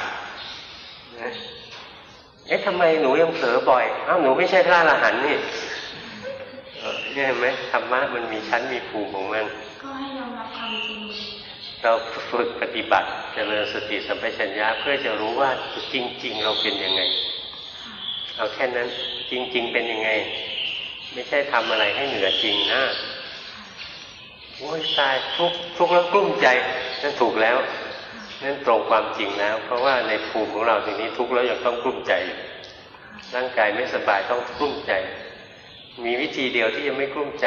นะเอ๊ะทำไมหนูยังเผลอบ่อยอ้าวหนูไม่ใช่พระอรหันต์นี่เออเนี่ยเห็นไหมธรรมะมันมีชั้นมีภูมิของมัน ก็ให้ยอมรับความจริงเราฝึกปฏิบัติเจริญสติสัมปชัญญะเพื่อจะรู้ว่าจริง ๆ เราเป็นยังไงค่ะเเอาแค่นั้นจริง ๆ เป็นยังไง ไม่ใช่ทำอะไรให้เหนือจริงนะ โอ้ยตายทุกข์ทุกข์แล้วกลุ้มใจนั่นถูกแล้วนั่นตรงความจริงแล้ว เพราะว่าในภูมิของเราทีนี้ทุกข์แล้วยังต้องกลุ้มใจอยู่ร่างกายไม่สบายต้องกลุ้มใจ มีวิธีเดียวที่จะไม่กลุ้มใจ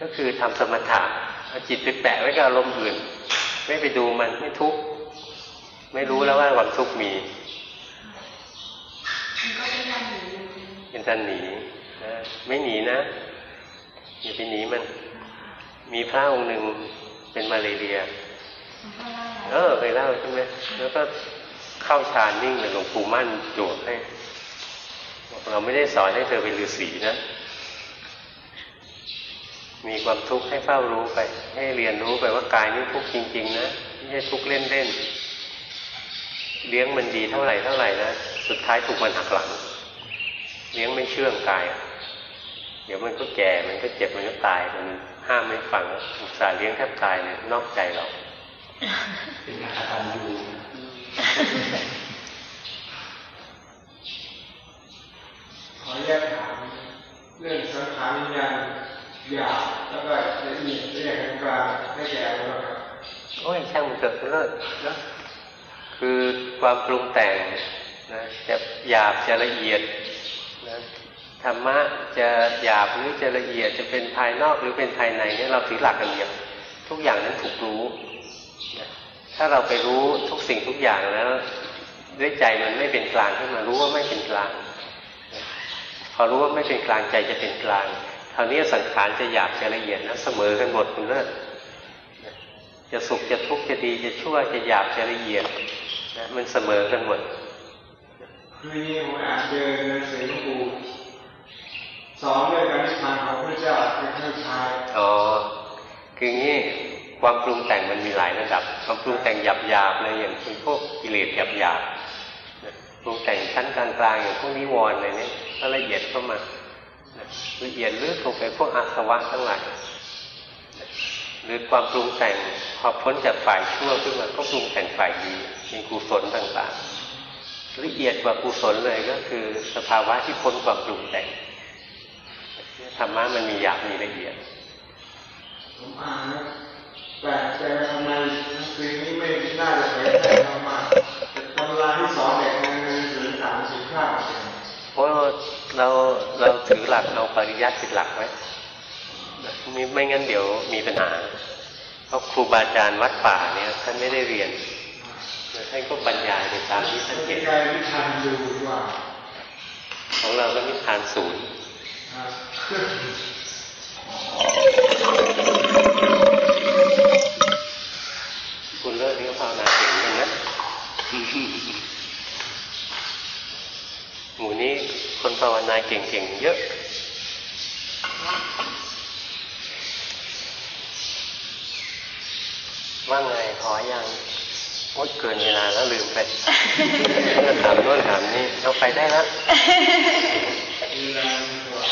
ก็คือทำสมถะเอาจิตไปแปะไว้กับอารมณ์อื่น ไม่ไปดูมันไม่ทุกข์ไม่รู้แล้วว่าความทุกข์มีมันก็เป็นการหนีเป็นการหนีนะไม่หนีนะอย่าไปหนีมัน มีพระองค์หนึ่งเป็นมาเลเรียมันก็เล่าเออเคยเล่าใช่ไหมแล้วก็เข้าฌานนิ่งเลยหลวงปู่มั่นโจทย์ให้บอกเราไม่ได้สอนให้เธอเป็นฤาษีนะ มีความทุกข์ให้เฝ้ารู้ไป ให้เรียนรู้ไปว่ากายนี้ทุกข์จริง ๆ นะไม่ใช่ทุกข์เล่นๆเลี้ยงมันดีเท่าไหร่เท่าไหร่นะสุดท้ายถูกมันหักหลัง เลี้ยงไม่เชื่องกาย เดี๋ยวมันก็แก่มันก็เจ็บมันก็ตายมัน ห้ามไม่ฟังอุตส่าห์เลี้ยงแทบตายเนี่ยนอกใจเราเป็นอาการอยู่ขออนุญาตถามเรื่องสังขารวิญญาณหยาบแล้วก็ละเอียดละเอียดกลางให้แก่เราครับโอ้ยช่างมันเถอะเลิศนะคือความปรุงแต่งนะจะหยาบจะละเอียดนะ ธรรมะจะหยาบหรือจะละเอียดจะเป็นภายนอกหรือเป็นภายในเนี่ยเราถือหลักกันเดียวทุกอย่างนั้นถูกรู้ ถ้าเราไปรู้ทุกสิ่งทุกอย่างแล้วด้วยใจมันไม่เป็นกลางขึ้นมารู้ว่าไม่เป็นกลาง พอรู้ว่าไม่เป็นกลางใจจะเป็นกลางคราวนี้สังขารจะหยาบจะละเอียดนะเสมอกันหมดคุณเลิศจะสุขจะทุกข์จะดีจะชั่วจะหยาบจะละเอียดนะมันเสมอกันหมดคือนี่ผมอ่านเจอหนังสือหลวงปู่ อนเรื่องการนิพพานของพระเจ้าเป็นขั้นท้ายอ๋อคืองี้ความปรุงแต่งมันมีหลายระดับ ความปรุงแต่งหยาบหยาบๆเลยอย่างเป็นพวกกิเลสหยาบหยาบๆปรุงแต่งชั้นกลางๆอย่างพวกนิวรณ์อะไรนี้ก็ละเอียดเข้ามาละเอียดลึกลงไปพวกอาสวะทั้งหลายหรือความปรุงแต่งพอพ้นจากฝ่ายชั่วขึ้นมาก็ปรุงแต่งฝ่ายดีมีกุศลต่างๆละเอียดกว่ากุศลเลยก็คือ สภาวะที่พ้นความปรุงแต่ง ธรรมะมันมีหยาบมีละเอียดผมอ่านแล้วแปลกใจว่าทำไมหนังสือนี้ไม่น่าจะเผยแพร่ออกมาแต่ตำราที่สอนเด็กในหนังสือสามสิบข้าเพราะเราเราถือหลักเอาปริยัติเป็นหลักไว้ไม่ไม่งั้นเดี๋ยวมีปัญหาเพราะครูบาอาจารย์วัดป่าเนี่ยท่านไม่ได้เรียนท่านก็บรรยายไปตามที่ท่านเป็เห็นนการวิชาดูดีกว่าของเราก็นิพพานศูนย์ คุณเลิศนี่ก็ภาวนาเก่งกันนะหมู่นี้คนภาวนาเก่งๆเยอะว่าไงพอยังมดเกินเวลาแล้วลืมไปถามโน่นถามนี่เราไปได้แล้ว เวลาดีกว่า